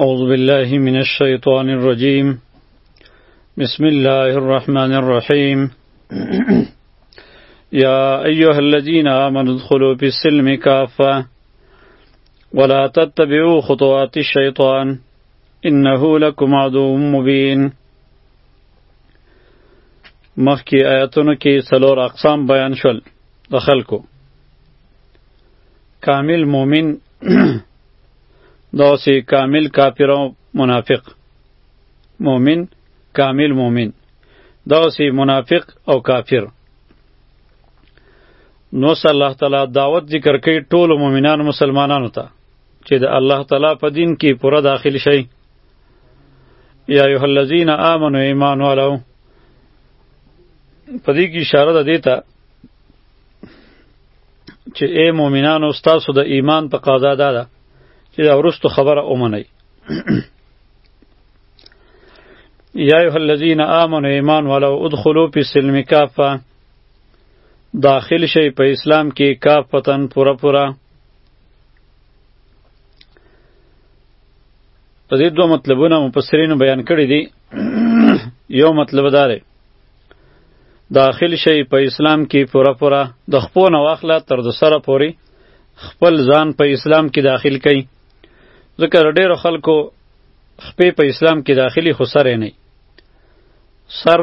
أعوذ بالله من الشيطان الرجيم بسم الله الرحمن الرحيم يا أيها الذين آمنوا ادخلوا في السلم كافة ولا تتبعوا خطوات الشيطان إنه لكم عدو مبين مخکې آیاتونو کې څلور اقسام بیان شول د خلکو کامل مومن داسې کامل کافر او منافق مومن کامل مومن داسې منافق او کافر نو صلی الله تعالی دعوت ذکر کوي ټول مؤمنان مسلمانانو ته چې د الله تعالی په دین کې پوره داخل شي یا ایها الذین آمنوا ایمان والو په دې کې اشاره ده دیتا چې اے مؤمنانو تاسو د ایمان تقاضا ده دا چې دا ورستو خبره اومنئ یا ایها الذین آمنوا ایمان والو ادخلوا فی السلم کافه داخل شئ په اسلام کې کافتن پوره پوره په دې دوه مطلبونه مفسرینو بیان کړی دي یو مطلب دا دی داخل شي په اسلام کې پوره پوره د خپو نه واخله تر د سره پوري خپل ځان په اسلام کې داخل کړي ځکه ډېرو خلکو خپې په اسلام کې داخلي خو سره نه سر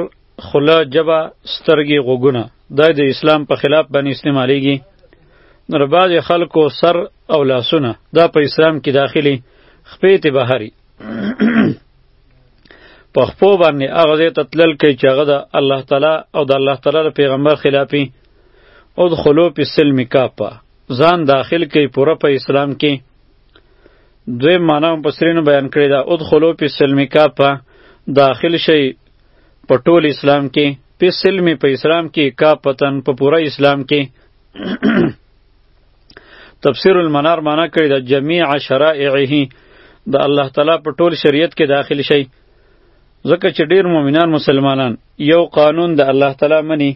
خله جبا سترګې غوګونه دا د اسلام په خلاف باندې استعمالیږي نو بعض خلکو سر او لاسونه دا په اسلام کې داخلي خپې ته بهاري په خپو باندې هغه ځای ته تلل کوي چې هغه د الله تعالی او د الله تعالی د پیغمبر خلافي ادخلو په سلم کاپا ځان داخل کوي پوره په اسلام کې دوی معنا هم پسرینو بیان کړی دا ادخلو په سلم کاپا داخل شي په ټول اسلام کې په سلم په اسلام کې کا پتن په پوره اسلام کې تفسیر المنار معنا کړی د جميع شرائعه د الله تعالی په ټول شریعت کې داخل شي ځکه چې ډیر مؤمنان مسلمانان یو قانون د الله تعالی منی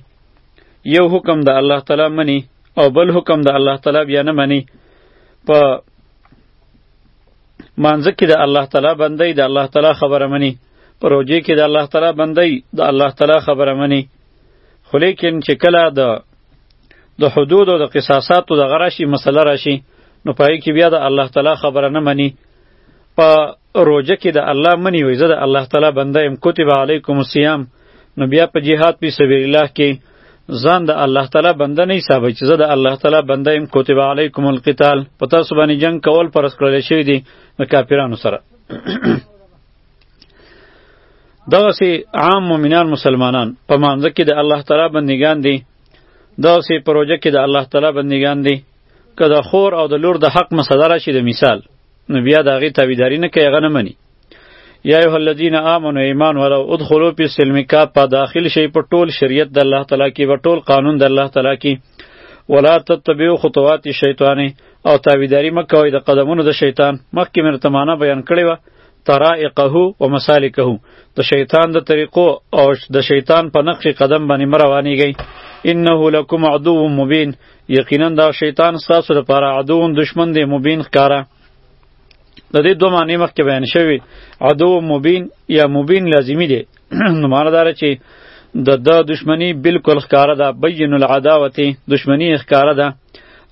یو حکم د الله تعالی منی او بل حکم د الله تعالی بیا نه منی په مانځه کې د الله تعالی بندي د الله تعالی خبره مني په روژې کې د الله تعالی بندي د الله تعالی خبره مني خو لیکن چې کله د د حدود او د قصاصاتو د غراشي مسله راشي نو پای کې بیا د الله تعالی خبره نه مني په روژه کې د الله منی وي زه د الله تعالی بنده یم کتب علیکم الصیام نو بیا په جهاد پی سبیل الله کې ځان د الله تعالی بنده نه حساب چې زه د الله تعالی بنده يم کتب علیکم القتال په تاسو باندې جنگ کول پرس کړل شوی دی د کافرانو سره دغه سي عام مؤمنان مسلمانان په مانځ کې د الله تعالی بندگان دي دغه سي پروژه کې د الله تعالی بندگان دي که د خور او د لور د حق مسله راشي د مثال نو بیا د هغې تابعداري نه کوي هغه نه مني یا ایه الذین آمنو ایمان ولو ادخلوا فی السلم کافه داخل شي په ټول شریعت د الله تعالی کې په ټول قانون د الله تعالی کې ولا تتبعوا خطوات الشیطان او تابعداري مکوئ د قدمونو د شیطان مخکې مرته معنا بیان کړې و طرائقه و مسالکه د شیطان د طریقو او د شیطان په نقش قدم باندې مروانیږي انه لکم عدو مبین یقینا دا شیطان ستاسو لپاره عدو دشمن دی مبین ښکاره د دې دوه معنی مخکې بیان شوی عدو مبین یا مبین لازمی دی نو معنی دار چې د د دشمنی بالکل ښکاره ده بین العداوت دشمنی ښکاره ده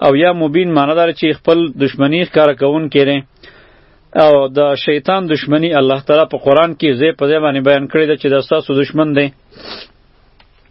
او یا مبین معنی دار چې خپل دشمنی ښکاره کون کړي او د شیطان دشمنی الله تعالی په قران کې زی په زی باندې بیان کړی ده چې د تاسو دشمن دی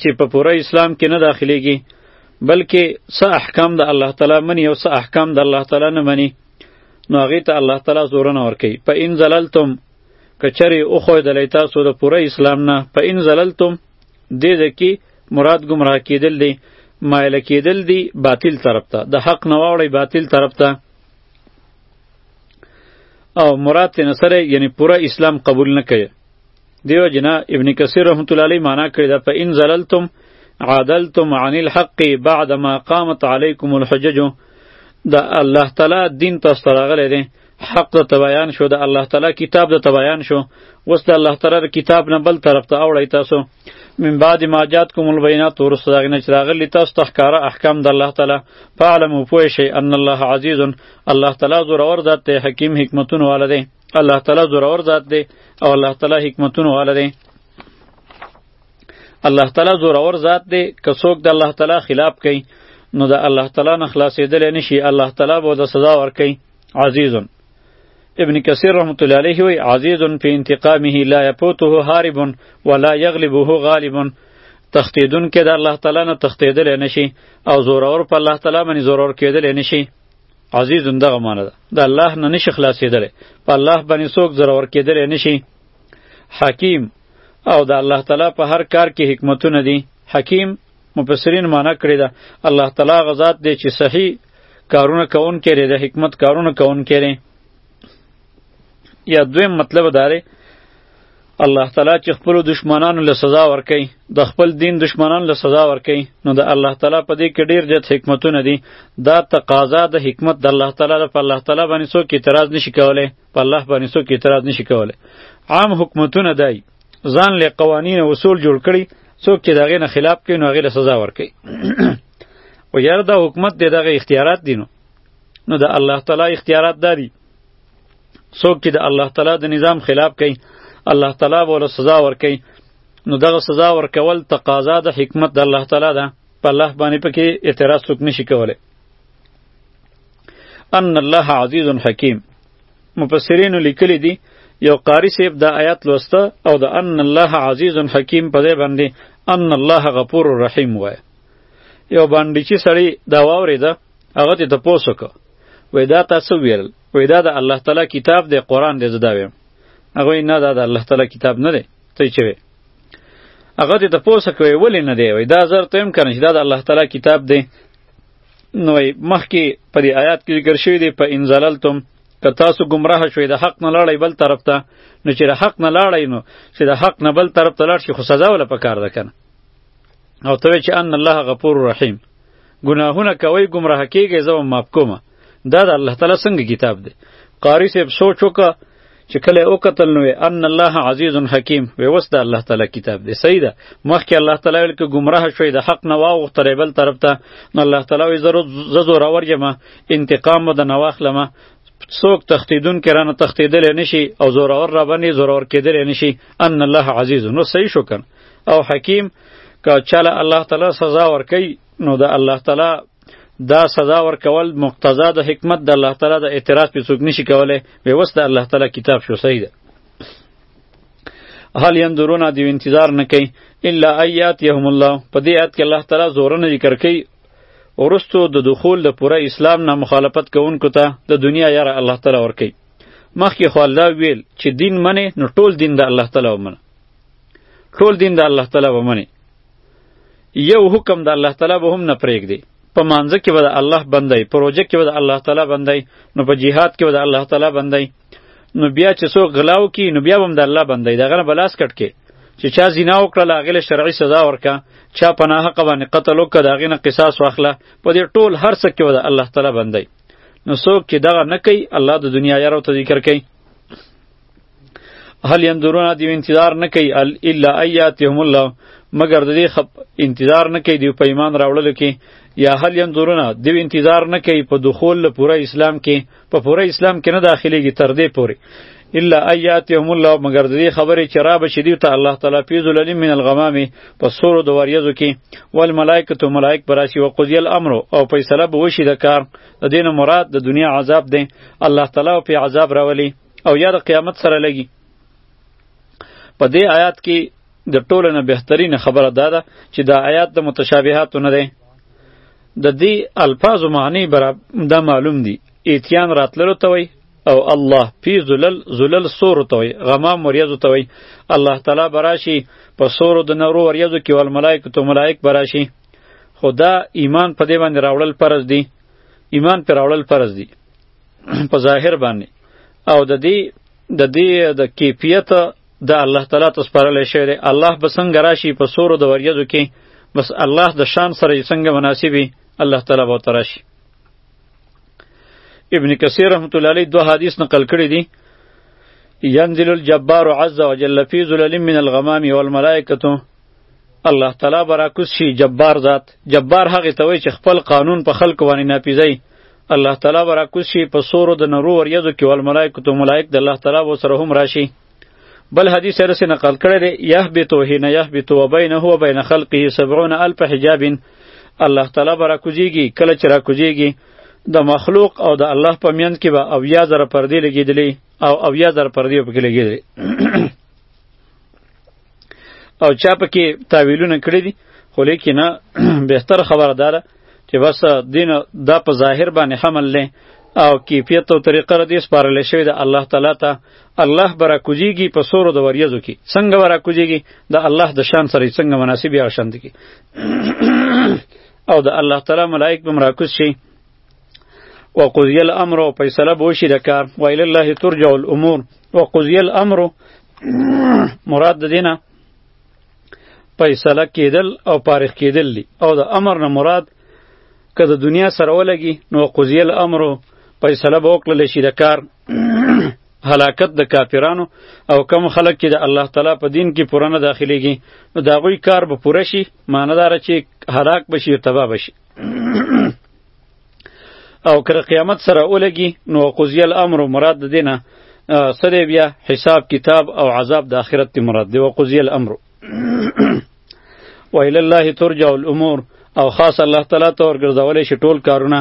چې په پوره اسلام کې نه داخليږي بلکې څه احکام د الله تعالی مني او څه احکام د الله تعالی نه مني نو هغې ته الله تعالی زورنه ورکوي په ان زللتم که چرې وښودلی تاسو د پوره اسلام نه په ان زللتم دې ده کې مراد ګمراه کېدل دی مایله کېدل دی باطل طرف ته د حق نه واوړئ باطل طرف ته او مراد ترې نه سره یعنې پوره اسلام قبول نه کوي دیو جنا ابن کثیر رحمت الله علیه معنا کړی دا فإن زللتم عادلتم عن الحق بعد ما قامت علیکم الحجج دا الله تعالی دین تاسو ته راغلی دی حق د تبیان شو د الله تعالی کتاب د تبیان شو وس د الله تعالی کتاب نه بل طرف ته اوړی تاسو من بعد ما جاتکم البینات ورسته دغه نه چې راغلی تاسو ته ښکاره احکام د الله تعالی فعلمو پوه شئ ان الله عزیز الله تعالی زورور ذات دی حکیم حکمتونه والا دی الله تعالی زورور ذات دی او الله تعالی حکمتونو والا دی الله تعالی زورور ذات دی که څوک د الله تعالی خلاف کوي نو د الله تعالی نه خلاصېدلی نشي الله تعالی به د سزا ورکوي عزیز ابن کثیر رحمت الله علیه وی عزیز فی انتقامه لا یفوته هارب ولا یغلبه غالب تختیدون کې د الله تعالی نه تختیدل نشي او زورور په الله تعالی باندې زورور کېدل نشي عزیز دغه معنی ده د الله نه نشي خلاصېدلی په الله باندې څوک ضرور کېدلی نشي حکیم او د الله تعالی په هر کار کې حکمتونه دي حکیم مفسرین معنی کړی ده الله تعالی غزاد دی چې صحیح کارونه کون کړي د حکمت کارونه کون کړي یا دویم مطلب داره الله تعالی چې خپل دشمنانو له سزا ورکي د خپل دین دشمنانو له سزا ورکي نو د الله تعالی په دې کې ډیر جت حکمتونه دي دا تقاضا د حکمت د الله تعالی د په الله تعالی باندې څوک اعتراض نشي کولای په الله باندې څوک اعتراض نشي کولای عام حکمتونه دی ځان له قوانین او اصول جوړ کړي څوک چې دغه نه خلاف کوي نو هغه له سزا ورکي او یاره دا حکومت دی دغه اختیارات دي نو نو د الله تعالی اختیارات دادي دا څوک چې د الله تعالی د نظام خلاف کوي الله تعالی به له سزا ورکوي نو دغه سزا ورکول تقاضا د حکمت د الله تعالی ده په الله باندې پکې اعتراض څوک نشي کولی ان الله عزیز حکیم مفسرین لیکلی دي یو قاری صاحب دا آیات لوسته او د ان الله عزیز حکیم په ځای باندې ان الله غفور رحیم وای یو باندې چې سړی دا واورېده هغه ته تپوس وکړه وای دا تاسو ویل وای دا د الله تعالی کتاب دی قران دی زدا ویم هغه نه دا د الله تعالی کتاب نه دی ته چې وی هغه ته پوسه کوي ولې نه دی وای دا زر تیم کنه چې دا د الله تعالی کتاب دی نو مخکې په دې آیات کې ذکر شوی دی په انزللتم که تاسو گمراه شوي د حق نه لاړی بل طرف ته نو چې د حق نه لاړی نو چې د حق نه بل طرف ته لاړ شي خو سزا ولا پکار ده کنه او ته چې ان الله غفور رحیم ګناهونه کوي گمراه کیږي زو ماپ کوم دا د الله تعالی څنګه کتاب دی قاری صاحب سوچ وکړه چې کله او قتل نو ان الله عزیز حکیم وی وس د الله تعالی کتاب دی صحیح ده مخکې الله تعالی ویل کې گمراه شوی د حق نه واغ تر بل طرف ته نو الله تعالی وی زرو ززو راور جما انتقام مو د نواخلمه څوک تختیدون کې رانه تختیدل نشي او زورور را باندې زورور کېدل نشي ان الله عزیز نو صحیح شو کنه او حکیم که چاله الله تعالی سزا ورکوي نو د الله تعالی دا سزا ورکول مقتضا د حکمت د الله تعالی د اعتراض په څوک نشي کولای به وس د الله تعالی کتاب شو صحیح ده هل ينظرون دی انتظار نه کوي الا ايات يهم الله په دې آیت کې الله تعالی زورنه ذکر کوي ورستو د دخول د پوره اسلام نه مخالفت کوونکو ته د دنیا یاره الله تعالی ورکي مخکې خو الله ویل چې دین منې نو ټول دین د الله تعالی ومنه ټول دین د الله تعالی به منی یو حکم د الله تعالی به هم نه پرېږدي په مانځه کې به د الله بندی په روژه کې به د الله تعالی بندی نو په جهاد کې به د الله تعالی بندی نو بیا چې څوک غلاو کی نو بیا به هم د الله بندی دغه نه به لاس کټ کې چې چا زنا وکړله هغې له شرعي سزا ورکه چا په ناحقه باندې قتل وکړه د هغې نه قصاص واخله په دې ټول هر څه کې به د الله تعالی بندی نو څوک چې دغه نه کوي الله د دنیا یارو ته ذکر کوي هل ينظرون دی انتظار نه کوي الا اياتهم الله مگر د دې خپ انتظار نه کوي دی په ایمان راوړل کې یا هل ينظرون دی انتظار نه کوي په دخول له پوره اسلام کې په پوره اسلام کې نه داخليږي تر دې پوري الا اياتهم الله مگر د دې خبرې چې را به شدی ته الله تعالی پیذ للم من الغمام په سورو د وریزو کې ول ملائکه ملائک براشي او قضی الامر او فیصله به وشي د کار د دین مراد د دنیا عذاب دی الله تعالی په عذاب راولي او یا د قیامت سره لګي په دې آیات کې د ټولو نه بهترین خبره دا ده چې دا آیات د متشابهاتو نه دی د دې الفاظو معنی برابر دا معلوم دي اتیان راتللو ته وایي او الله پی زلل زلل سور توي غمام وریزو توي الله تعالی براشي په سور د نورو وریزو کې ول ملائکه تو ملائک براشي خدا ایمان په دې باندې راوړل فرض دي ایمان پر راوړل فرض دي په ظاهر باندې او د دې د دې د کیفیت د الله تعالی ته سپارل شوی دی الله به څنګه راشي په سورو د وریځو کې بس الله د شان سره یې څنګه مناسبي الله تعالی به ورته راشي ابن کثیر رحمت الله علیه دوه حدیث نقل کړی دي ينزل الجبار عز وجل في ظلل من الغمام والملائکه الله تعالی براکوس شي جبار ذات جبار هغه ته وای چې خپل قانون په خلق باندې ناپیزای الله تعالی به راکوز شي په سورو د نرو وریځو کې والملائکه تو ملائک د الله تعالی به سره هم راشي بل حدیث سره سره نقل کړی دی یهبتو حین یهبتو و بینه و بین خلقه سبعون الف حجاب الله تعالی به راکوزیږي کله چې راکوزیږي د مخلوق او د الله په میند کې به اویا زره پردې لګېدلې او اویا زره پردې پکې لګېدلې او چا پکې تاویلونه کړی دي خو لیکن بهتر خبره داره چې بس دین دا په ظاهر باندې حمل لې او کیفیت او طریقه را دې سپارل شوی د الله تعالی ته الله برا کوجیږي په سورو د وریځو کې څنګه برا کوجیږي د الله د شان سره څنګه مناسب یا شان دي او د الله تعالی ملائک به مراکز شي وقضی الامر او فیصله به وشي د کار و الی الله ترجع الامور وقضی الامر مراد د دینه فیصله کېدل او پارخ کېدل دي او د امر نه مراد که د دنیا سره ولګي نو قضیه الامر فیصله به وکړل شي د کار هلاکت د کافرانو او کم خلک چې د الله تعالی په دین کې پوره نه داخليږي نو د هغوی کار به پوره شي معنی داره چې هلاک بشي او تباه بشي او کر قیامت سره اولګي نو قضی الامر مراد دینه سره بیا حساب کتاب او عذاب د آخرت تی مراد دی وقضی الامر و الی الله ترجع الامور او خاص الله تعالی ته ورګرځولې شي ټول کارونه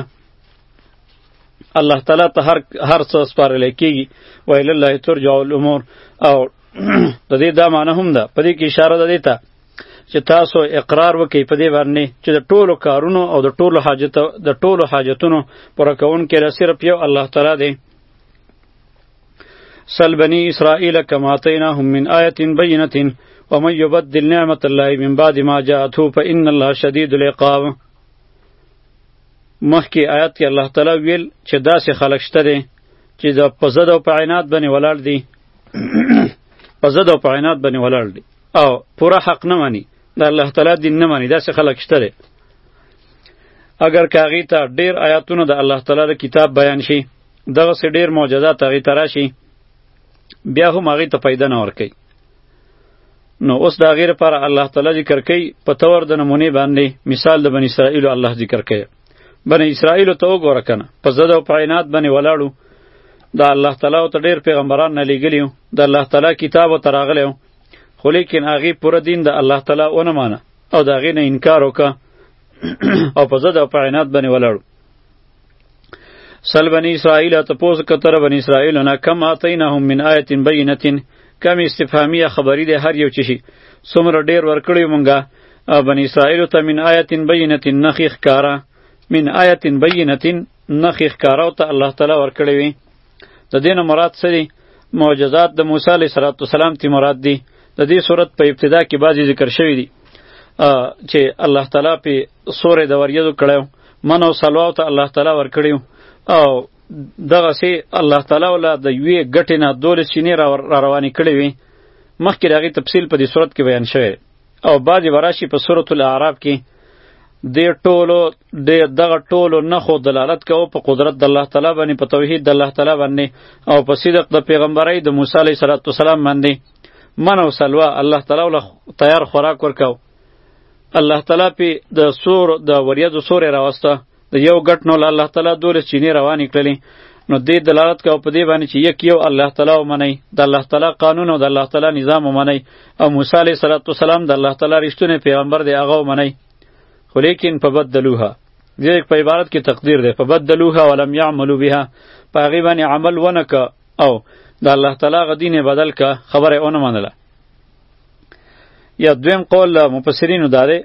الله تعالی ته هر هر څه سپارل کیږي و الی الله ترجع الامور او د دې دا معنی هم ده په دې کې اشاره ده دیته چې تاسو اقرار وکړئ په دې باندې چې د ټولو کارونو او د ټولو حاجت د ټولو حاجتونو پوره کوونکی له صرف یو الله تعالی دی سل بنی اسرائیل کما آتیناهم من آیة بینة ومن یبدل نعمت الله من بعد ما جاءته فإن الله شدید العقاب مخکې آیات کې الله تعالی ویل چې داسې خلک شته دی چې د په ضد او په عناد باندې ولاړ دي په ضد او په عناد باندې ولاړ دي او پوره حق نه مانی د الله تعالی دین نه مانی داسې خلک شته دی اگر کاغی ته ډیر آیاتونه د الله تعالی د کتاب بیان شي دغه سه ډیر معجزات هغه ترا شي بیا هم هغه ته پیدا نه ورکي نو اوس دا غیر پر الله تعالی ذکر کوي په تور د نمونه باندې مثال د بنی اسرائیل الله ذکر کوي بنی اسرائیل ته وګوره کنه په زده او پاینات باندې ولاړو دا الله تعالی ته ډیر پیغمبران نه لګلیو د الله تعالی کتاب تراغلیو خو لیکن هغې پوره دین د الله تعالی ونه مانه او د هغې نه انکار وکړه او په ضد او په عناد باندې ولاړو سل بنی اسرائیل ته پوس کتر بنی اسرائیل نه کم آتینهم من آیت بینه کم استفهامیه خبری ده هر یو چشی څومره ډیر ورکړی مونږه بنی اسرائیل ته من آیت بینه نخیخ کارا من آیت بینه نخیخ کارا ته الله تعالی ورکړی وی د دین مراد څه دي معجزات د موسی علیه السلام تی مراد دي د دې صورت په ابتدا کې بعضی ذکر شوی دي چې الله تعالی په سورې د وریدو کړو من او صلوات الله تعالی ور کړیو او دغه سي الله تعالی ولا د یوې ګټې نه دولس چینې را روانې کړې وي مخکې د هغې تفصیل په دې صورت کې بیان شوی او بعضې به راشي په سورة الاعراف کې دې ټولو دې دغه ټولو نښو دلالت کوو په قدرت د الله تعالی باندې په توحید د الله تعالی باندې او په صدق د پیغمبرۍ د موسی علیه السلام باندې من او سلوا الله تعالی ول تیار خوراک ورکاو الله تعالی په د سور د وریځو سورې راوسته د یو ګټ نو الله تعالی دوله چینه روانې کړلې نو دې دلالت کوي په دې باندې چې یک یو الله تعالی ومني د الله تعالی قانون او د الله تعالی نظام ومني او موسی علیه السلام د الله تعالی رښتونه پیغمبر دی هغه ومني خو لیکن په بدلوها دې په عبارت کې تقدیر دی په بدلوها ولم يعملوا بها په هغې باندې عمل ونه که او د الله تعالی غ دین بدل که خبره ونه منله یا دویم قول مفسرینو دا دی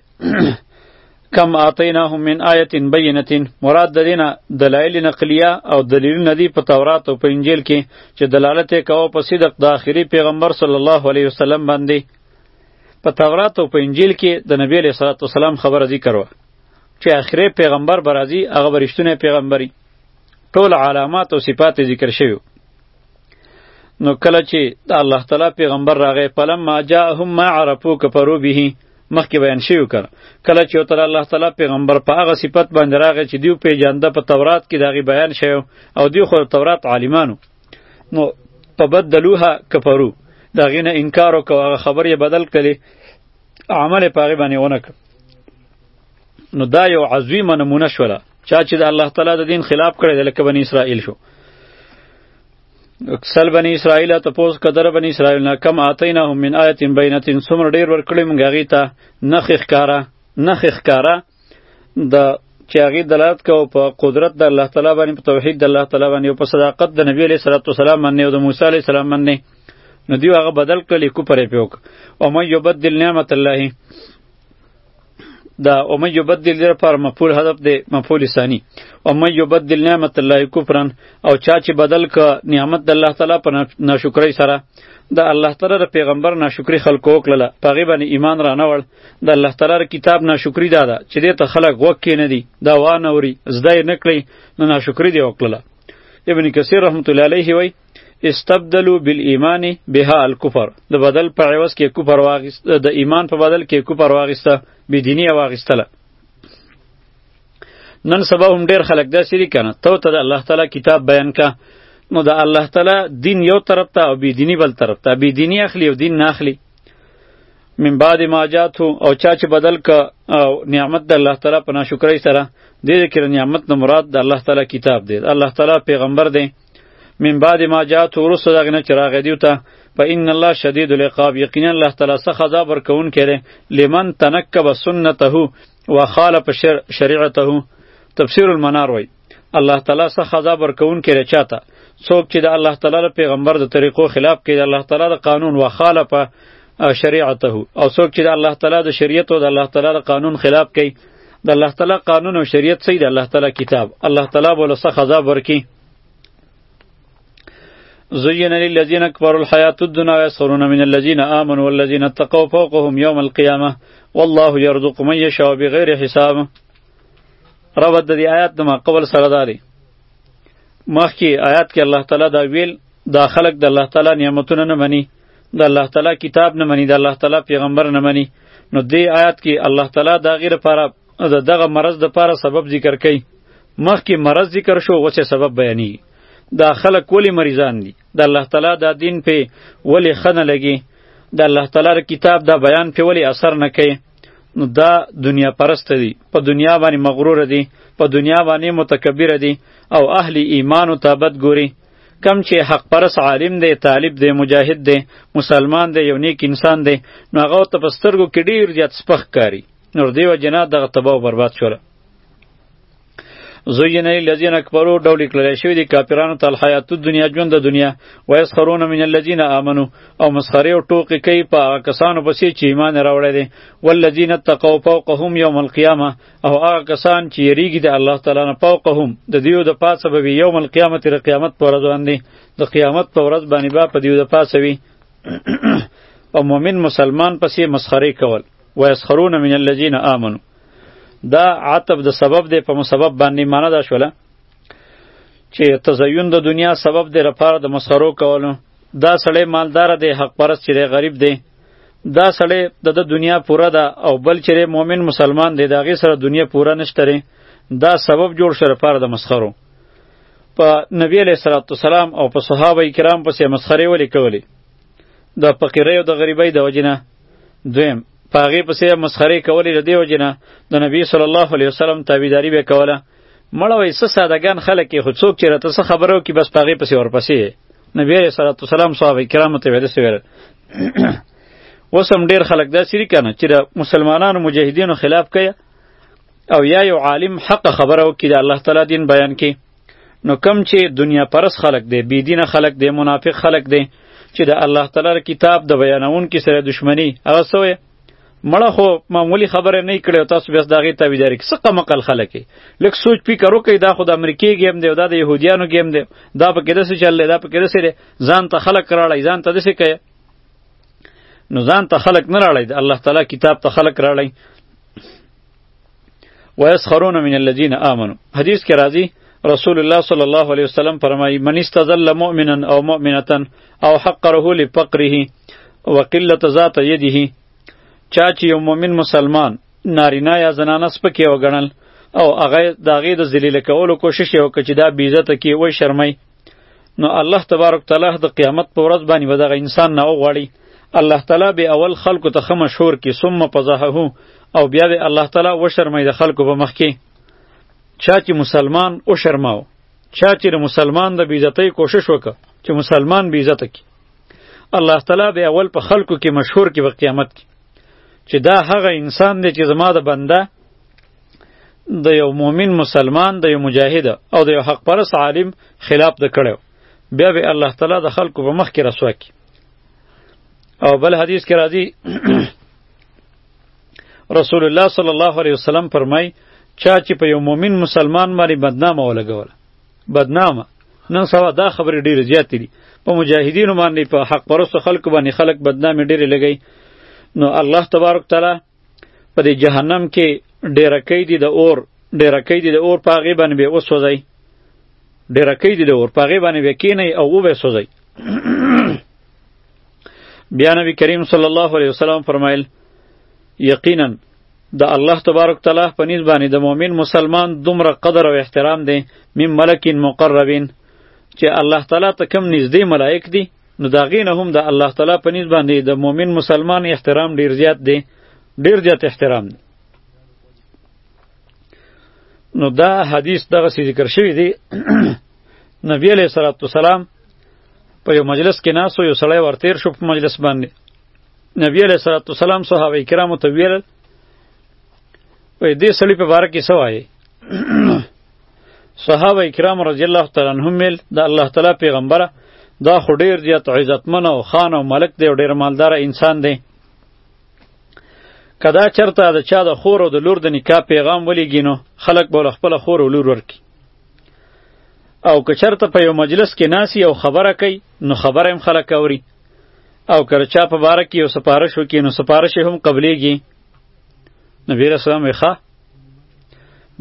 کم آتیناهم من آیت بینه مراد د دینه دلایل نقلیه او دلیل ندی په تورات او په انجیل کې چې دلالت کوي په صدق د آخري پیغمبر صلی الله علیه وسلم باندې په تورات او په انجیل کې د نبی علیه الصلاه والسلام خبره ذکر و چې آخري پیغمبر برازي هغه برښتونه پیغمبري ټول علامات او صفات ذکر شوی نو کله چې د الله تعالی پیغمبر راغی پلم ما جاءهم ما عرفو کفرو به مخکې بیان شوی کړ کله چې تر الله تعالی پیغمبر په هغه صفت باندې راغی چې دیو پیجانده په تورات کې داغي بیان شوی او دیو خو تورات عالمانو نو په بدلوها کفرو داغې نه انکار وکړ هغه خبر یې بدل کړي عمل پاغي باندې ونه کړ نو دا یو عظیمه نمونه شوله چا چې د الله تعالی د دین خلاف کړی دی لکه بنی اسرائیل شو سل بنی اسرائیل ته پوس کدر بنی اسرائیل نه کم آتیناهم من آیت بینتین څومره ډیر ورکړی مونږ هغې ته نښ ښکاره نښ ښکاره د چې هغې دلالت کوو په قدرت د الله تعالی باندې په توحید د الله تعالی باندې او په صداقت د نبی علیه صلات وسلام باندې او د موسی علیه السلام باندې نو دیو هغه بدل کړلی کوپرې پې وکړه او من یبدل نعمت الله دا او من یبدل دې لپاره مفعول هدف دی مفعول ثانی او من یبدل نعمت الله کفرا او چا چې بدل ک نعمت د الله تعالی په ناشکرۍ سره د الله تعالی د پیغمبر ناشکری خلکو وکړه په غیبه نه ایمان را نه وړ د الله تعالی د کتاب ناشکری داده چې دې ته خلک وکې نه دی دا وانه وری زده نه کړی نو ناشکری دی وکړه ابن کثیر رحمت الله علیه وی استبدلوا بالایمان بها الكفر د بدل په عوض کې کفر واغست د ایمان په بدل کې کفر واغسته بی دینی واغستله نن سبا هم ډیر خلک دا سری کنه تو ته د الله تعالی کتاب بیان کا نو د الله تعالی دین یو طرف ته او بی دینی بل طرف ته بی دینی اخلی او دین نه اخلی من بعد ما جاتو او چا چې بدل ک او نعمت د الله تعالی په ناشکرۍ سره دې کې نعمت نه مراد د الله تعالی کتاب دی الله تعالی پیغمبر دی من بعد ما جاءت ورسته دغه نه چراغ دیو ته فإن الله شدید العقاب یقینا الله تعالی سخت عذاب ورکون کړي لمن تنکب سنته وخالف شر شریعته تفسیر المنار وای الله تعالی سخت عذاب ورکون کړي چاته څوک چې د الله تعالی پیغمبر د طریقو خلاف کوي د الله تعالی د قانون وخالف شریعته او څوک چې د الله تعالی د شریعت او د الله تعالی د قانون خلاف کوي د الله تعالی قانون او شریعت څه دی الله تعالی کتاب الله تعالی بوله څه خذاب ورکی زين للذين كفروا الحياة الدنيا ويسخرون من الذين آمنوا والذين اتقوا فوقهم يوم القيامة والله يرزق من يشاء بغير حساب ربط د دې آیات د ما قبل سره داري مخکې آیات کې الله تعالی دا ویل دا خلق د الله تعالی نعمتونه نه مني د الله تعالی کتاب نه مني د الله تعالی پیغمبر نه مني نو دې آیات کې الله تعالی دا غیر لپاره د دغه مرض د لپاره سبب ذکر کړي مخکې مرض ذکر شو اوس سبب بیاني دا خلک ولی مریضان دي د الله تعالی دا دین په ولی خنه لګي د الله تعالی کتاب دا بیان په ولی اثر نه کوي نو دا دنیا پرست دي په دنیا باندې مغرور دي په دنیا باندې متکبر دي او اهل ایمان ته بد ګوري کم چې حق پرس عالم دی طالب دی مجاهد دی مسلمان دی یو نیک انسان دی نو هغه ته په سترګو کې ډیر زیات سپخ کاری نور دیو جنا دغه تباہ و برباد شوله زوین الذین اکبروا ډول کړل شوی دی کافرانو ته الحیات الدنیا ژوند د دنیا و یسخرون من الذین آمنو او مسخره او ټوکی کوي په کسانو پسې چې ایمان راوړی دی والذین اتقوا فوقهم یوم القیامه او هغه کسان چې یریږي د الله تعالی نه فوقهم د دیو د پاسه به یوم القیامت ر قیامت پر ورځ باندې د قیامت پر ورځ باندې با په دیو د پاسه وي او مؤمن مسلمان پسې مسخره کول و یسخرون من الذین آمنو دا عتب د سبب دی په مسبب باندې معنی دا شوله چې تزیون د دنیا سبب دی لپاره د مسخرو کولو دا سړی مالدار دی حق پرست چې غریب دی دا سړی د د دنیا پوره ده او بل چیرې مؤمن مسلمان دی داغه سره دنیا پوره نشته دا سبب جوړ شر پر د مسخرو په نبی علیہ الصلوۃ والسلام او په صحابه کرام پسې مسخره ولې کولې د فقیرۍ او د غریبۍ د وجنه دویم پاغه پسې مسخره کولې د دې وجنه د نبی صلی الله علیه وسلم تابعداري به کوله مړه وای څه سادهګان خلک یې خو څوک چې راته څه خبره وکړي بس په هغې پسې ورپسې نبی علیه صلات وسلام صحابه کرامو ته ویل سویل اوس هم ډېر خلک داسې دي که نه چې د مسلمانانو مجاهدینو خلاف کوي او یا یو عالم حق خبره وکړي د الله تعالی دین بیان کړي نو کم چې دنیا پرس خلق دی بی دین خلق دی منافق خلق دی چې د الله تعالی کتاب د بیانون کې سره دشمنی هغه سوې مړه خو معمولی خبره نه کړې تاسو بیا دغه ته ویداري څه قمقل خلک لکه سوچ فکر وکړئ دا خو د امریکای ګیم دی دا د يهودیانو ګیم دی دا په کې دسه چل دا په کې دسه ځان ته خلک راړی ځان ته دسه کوي نو ځان ته خلک نه راړی الله تعالی کتاب ته خلک راړی ويسخرون من الذين آمنوا حدیث کې راځي رسول الله صلی الله علیه وسلم فرمایي من استذل مؤمنا او مؤمنه او حقره لفقره وقلت ذات یده چا چې یو مؤمن مسلمان نارینه یا زنانه سپکې وګڼل او هغه د هغې د ذلیله کولو کوشش یې وکړ چې دا بېعزته کې وشرمئ نو الله تبارک تعالی د قیامت په ورځ باندې به دغه انسان نه وغواړي الله تعالی به اول خلکو ته ښه مشهور کړي ثم فضحه او بیا به الله تعالی وشرموي د خلکو په مخ کې چا چې مسلمان وشرماو چا چې د مسلمان د بیزتۍ کوشش وکړ چې مسلمان بیزته کړي الله تعالی به اول په خلکو کې مشهور کړي په قیامت کې چې دا هغه انسان دی چې زما د بنده د یو مؤمن مسلمان د یو مجاهد او د یو حق پرس عالم خلاف د کړو بیا به الله تعالی د خلکو په مخ کې رسوا کی او بل حدیث کې راځي رسول الله صلی الله علیه وسلم فرمای چا چې په یو مؤمن مسلمان باندې بدنامه ولګوله بدنامه نن سبا دا خبرې ډېرې زیاتې دي په مجاهدینو باندې په حق پرستو خلکو باندې خلک بدنامې ډېرې لګوي نو الله تبارک تعالی په دې جهنم کې ډیرکې دي د اور ډیرکې دي د اور په هغه باندې به وسوځي ډیرکې دي د اور په هغه باندې وکینې او وبه سوځي بیا نبی کریم صلی الله علیه وسلم فرمایل یقینا د الله تبارک تعالی په نسبت باندې د مؤمن مسلمان دومره قدر او احترام دی مم ملکین مقربین چې الله تعالی ته کم نږدې ملائک دي نو دا غینه هم د الله تعالی په نسبت باندې د مؤمن مسلمان احترام ډیر زیات دی ډیر زیات احترام دی نو دا حدیث دغه سی ذکر شوی دی نبی علیہ الصلوۃ والسلام په یو مجلس کې ناسو یو سړی ورتیر شو په مجلس باندې نبی علیہ الصلوۃ والسلام صحابه کرامو ته ویل وای دې سړی په بار کې سوای صحابه کرام رضی الله تعالی عنهم ویل د الله تعالی پیغمبره دا خو ډیر زیات عزتمن او خان او ملک دی او ډیر مالدار انسان دی کدا چرته د چا د خور او د لور د نکاح پیغام ولیږي نو خلک به له خپل خور او لور ورکي او که چرته په یو مجلس کې ناسی او خبره کوي نو خبره هم خلک اوري او که چا په باره کې یو سپارش وکړي نو سپارش هم قبلیږي نبی رسول الله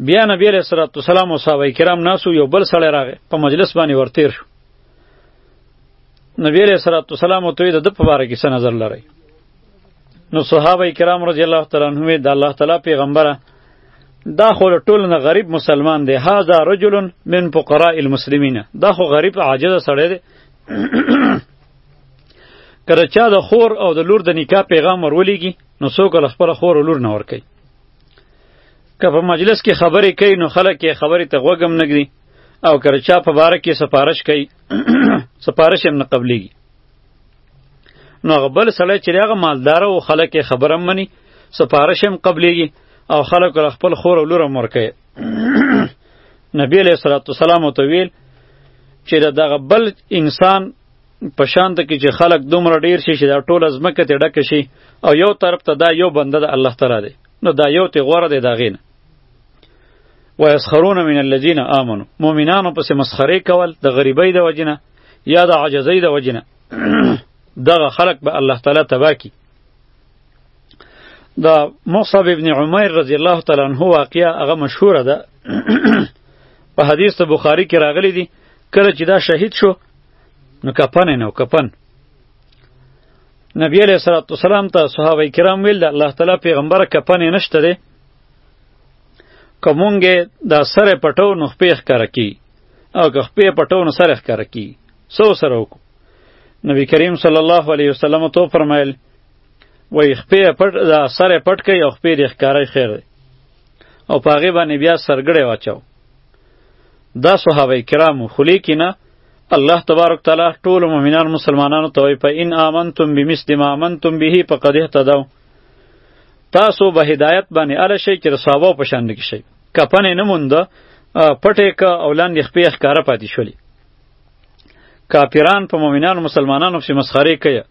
بیا نبی علیہ الصلوۃ والسلام او صحابه کرام ناسو یو بل سړی راغی په مجلس باندې ورتیر شو نبی علیہ الصلوۃ والسلام ته د په باره کې څه نظر لري نو صحابه کرام رضی الله تعالی عنهم د الله تعالی پیغمبره دا خو ټول نه غریب مسلمان دی هاذا رجل من فقراء المسلمین دا خو غریب عاجز سړی دی کله چا د خور او د لور د نکاح پیغام ورولېږي نو څوک له خپل خور او لور نه ورکوي که په مجلس کې خبرې کوي نو خلک یې خبرې ته غوږ هم نږدي او که چا په باره کې سفارش کوي سفارش هم نه قبلیږي نو هغه بل سړی چې هغه مالدار او خلک یې خبره هم مني سفارش هم قبلیږي او خلک له خپل خور او لور هم ورکوي نبی علیه السلام ته ویل چې دغه بل انسان په شانت کې چې خلک دومره ډیر شي چې دا ټوله ځمکه ته ډکه شي او یو طرف ته دا یو بنده د الله تعالی دی نو دا یو ته غوره دی دا غینه و یسخرون من الذین آمنو مؤمنانو پسې مسخره کول د غریبۍ د وجنه یا د عاجزۍ د وجنه دغه خلق به الله تعالی تبا کی دا مصعب ابن عمر رضی الله تعالی عنہ واقعا هغه مشهوره ده په حدیث بخاری کې راغلی دی کله چې دا شهید شو نو کپن نو کپن نبی علیہ الصلوۃ والسلام ته صحابه کرام ویل د الله تعالی پیغمبر کپن نشته دی کومونګه دا سره پټو نو خپې ښکار کی او که خپې پټو نو سره ښکار کی سو سره وکړو نبی کریم صلی الله علیه وسلم تو فرمایل وای خپې پټ دا سره پټ کی او خپې ښکارای خیر دی او پاغه باندې بیا سرګړې واچاو دا صحابه کرامو خلی کې نه الله تبارک تعالی ټول مؤمنان مسلمانانو ته وایي په ان آمنتم بمثل ما آمنتم به فقد اهتدوا تاسو به هدایت باندې ال شي چې صحابه په شان کې شي کپنه نه موند پټه ک اولان د خپې ښکارا پاتې شولې کافران په مؤمنانو مسلمانانو په مسخره کوي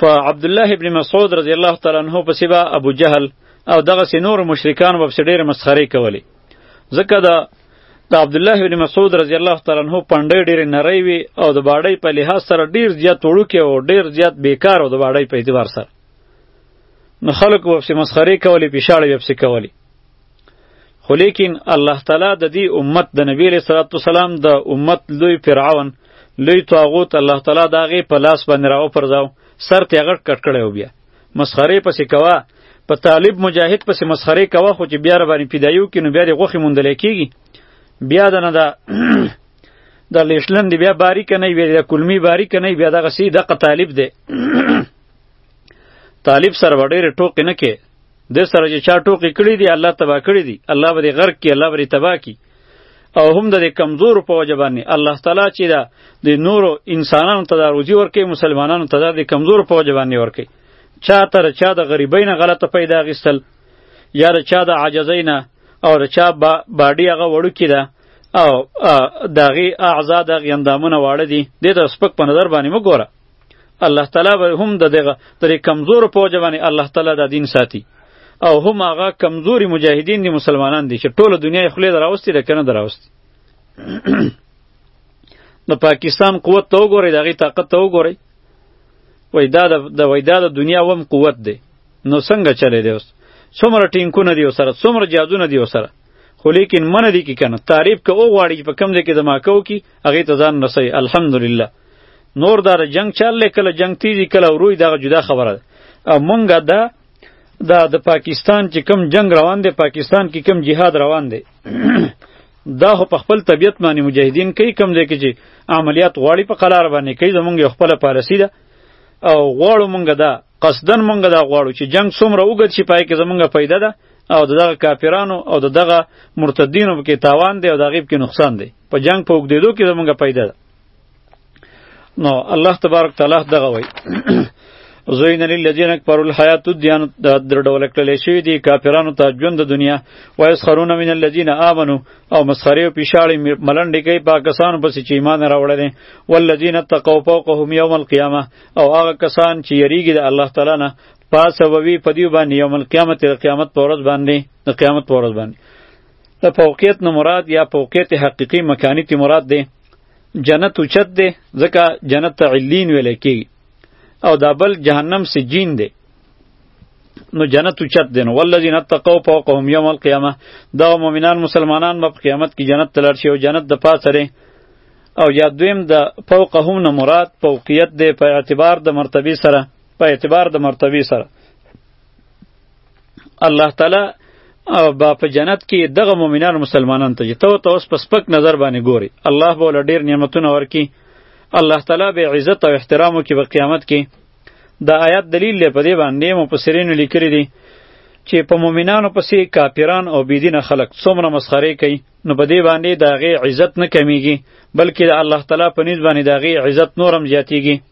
په عبد الله ابن مسعود رضی الله تعالی عنہ په سبا ابو جهل او دغه سينور مشرکان وبس ډېر مسخري کولې ځکه دا د عبد الله بن مسعود رضی الله تعالی عنہ پنډې ډېر نری وي او د باړې په لحاظ سره ډېر زیات وړوکی او ډېر زیات بیکار او د باړې په اعتبار سره نو خلک وبس مسخره کولی پیشاړې وبس کولی خو لیکن الله تعالی د دې امت د نبی له صلوات والسلام د امت لوی فرعون لوی طاغوت الله تعالی داغه په لاس باندې راو پرځاو سر ته غټ کټ کړو بیا مسخره پسې کوه په طالب مجاهد پسې مسخره کوه خو چې بیا ربانی پیدایو کې نو بیا د غوخې موندل کېږي بیا د نه دا د لیشلند بیا باریک نه بیا د کلمی باریک نه بیا دغه سی د طالب دی طالب سره وړې ټوک نه کې د سره چې چا ټوکی کړی دی الله تبا کړی دی الله به غرق کی الله به تبا کی او هم د کمزورو په وجه باندې الله تعالی چې دا د نورو انسانانو ته دا روزي ورکوي مسلمانانو ته دا د کمزورو په وجه باندې ورکوي چا ته د چا د غریبۍ نه غلطه پیدا اخیستل یا د چا د عاجزۍ نه او د چا با باډي هغه وړوکي ده او د هغې اعضا د هغې اندامونه واړه دي دې ته سپک په نظر باندې مه ګوره الله تعالی به هم د دغه ترې کمزور په وجه باندې الله تعالی دا دین ساتي او هم هغه کمزوري مجاهدین دي مسلمانان دي چې ټوله دنیا یې خولې دراوستي ده که نه دراوستي د پاکستان قوت ته وګورئ د هغې طاقت ته وګورئ وای دا د وای دا د دنیا وم قوت دی نو څنګه چلی دی اوس څومره ټینکونه دی سره څومره جادونه دی سره خو لیکن من دی کی کنه تعریف که او غواړي په کم ځای کې دماکو کی هغه ته ځان رسي الحمدلله نور دا جنگ چل کله جنگ تیزی کله وروي دا جدا خبره ده او مونږه دا دا د پاکستان چې کم جنگ روان دی پاکستان کې کم جهاد روان دی دا خو په خپل طبیعت باندې مجاهدین کوي کم دی کې چې عملیات غواړي په قلار باندې کوي زمونږ یو خپل پالیسی ده او غواړو مونږ دا قصدن مونږ دا غواړو چې جنگ څومره وګد شي پای کې زمونږ پیدا ده او دغه کافرانو او دغه مرتدینو کې تاوان دی او دغه کې نقصان دی په جنگ په وګدیدو کې زمونږ پیدا ده نو الله تبارک تعالی دغه وای زوین للذین کفروا الحیات الدنیا در ډول کړل شوی دی کافرانو ته ژوند د دنیا و یسخرون من الذین آمنو او مسخره او پیشاړی ملنډی کوي پاکستان پس چې ایمان راوړل دي والذین تقوا فوقهم یوم القیامه او هغه کسان چې یریږي د الله تعالی نه پاسوي پدیو باندې یوم القیامت د قیامت پر ورځ باندې د قیامت پر ورځ باندې د فوقیت نه مراد یا فوقیت حقیقی مکانی تی مراد دی جنت اوچت دی ځکه جنت ته علین ویل کیږي او دا بل جهنم سجین دی نو جنت اوچت دی نو والذین اتقوا فوقهم یوم القیامه دا مؤمنان مسلمانان په قیامت کې جنت ته لړ شي او جنت د پاسه دی او یا دویم د فوقهم نه مراد فوقیت دی په اعتبار د مرتبه سره په اعتبار د مرتبه سره الله تعالی با په جنت کې دغه مؤمنان مسلمانان ته ته ته اوس په سپک نظر باندې ګوري الله به ول ډیر نعمتونه ورکي الله تعالی به عزت او احترام کې په قیامت کې دا آیات دلیل دی په دې باندې مفسرین لیکلي دي چې په مؤمنانو پسې کافران او بيدینه خلک څومره مسخره کوي نو په دې باندې داغه عزت نه کمیږي بلکې د الله تعالی په نسبت باندې داغه عزت نورم زیاتیږي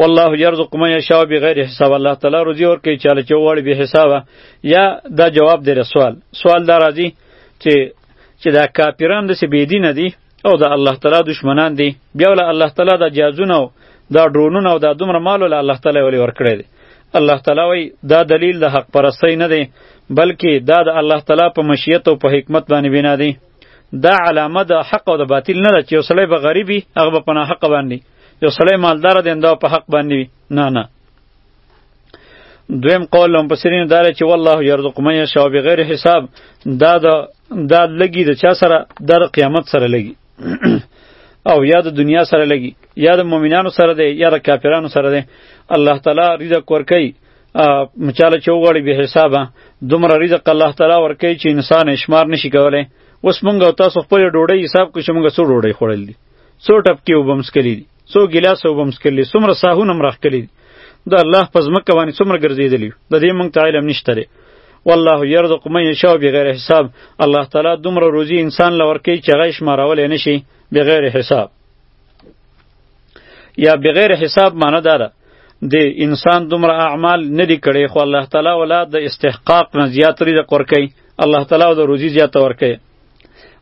والله یرزق من یشاء بغیر حساب الله تعالی روزی ورکوي چاله چې وړي به حساب یا دا جواب دی سوال سوال دا راځي چې چې دا کافران د بی دین دي او دا الله تعالی دشمنان دي بیا ول الله تعالی دا جازونه او دا ډرونونه او دا دومره مال ول الله تعالی ولې ورکړي دي الله تعالی وی دا دلیل د حق پرستی نه دی بلکې دا د الله تعالی په مشیت او په حکمت باندې بنا دی دا علامه د حق او د باطل نه ده چې یو سړی به غریب وي هغه به په ناحقه باندې یو سړی مالدار دی دا په حق باندې وي نه نه دویم قول لهم پسرین داره چې والله یرزق من یشاء بغیر حساب دا د دا لګي د چا سره در قیامت سره لګي او یا د دنیا سره لګي یا د مؤمنانو سره دی یا د کافرانو سره دی الله تعالی رزق ورکوي مچاله چې وغواړي به حسابه دومره رزق الله تعالی ورکوي چې انسان یې شمار نشي کولی اوس مونږ او تاسو خپل ډوډۍ حساب کړو چې مونږ څو ډوډۍ خوړل دي څو ټپکې اوبه هم څکلي دي څو ګیلاس اوبه هم څکلي دي څومره ساهونه هم راښکلي دي د الله په ځمکه باندې څومره ګرځېدلي یو د دې مونږ ته علم نشته دی والله یرزق من یشاء بغیر حساب الله تعالی دومره روزي انسان لور کوي چې هغه یې شمارلی نشي بغیر حساب یا بغیر حساب معنی دا ده د انسان دومره اعمال نه دي کړي خو الله تعالی ولا د استحقاق نه زیات رزق ورکي الله تعالی د روزي زیات ورکي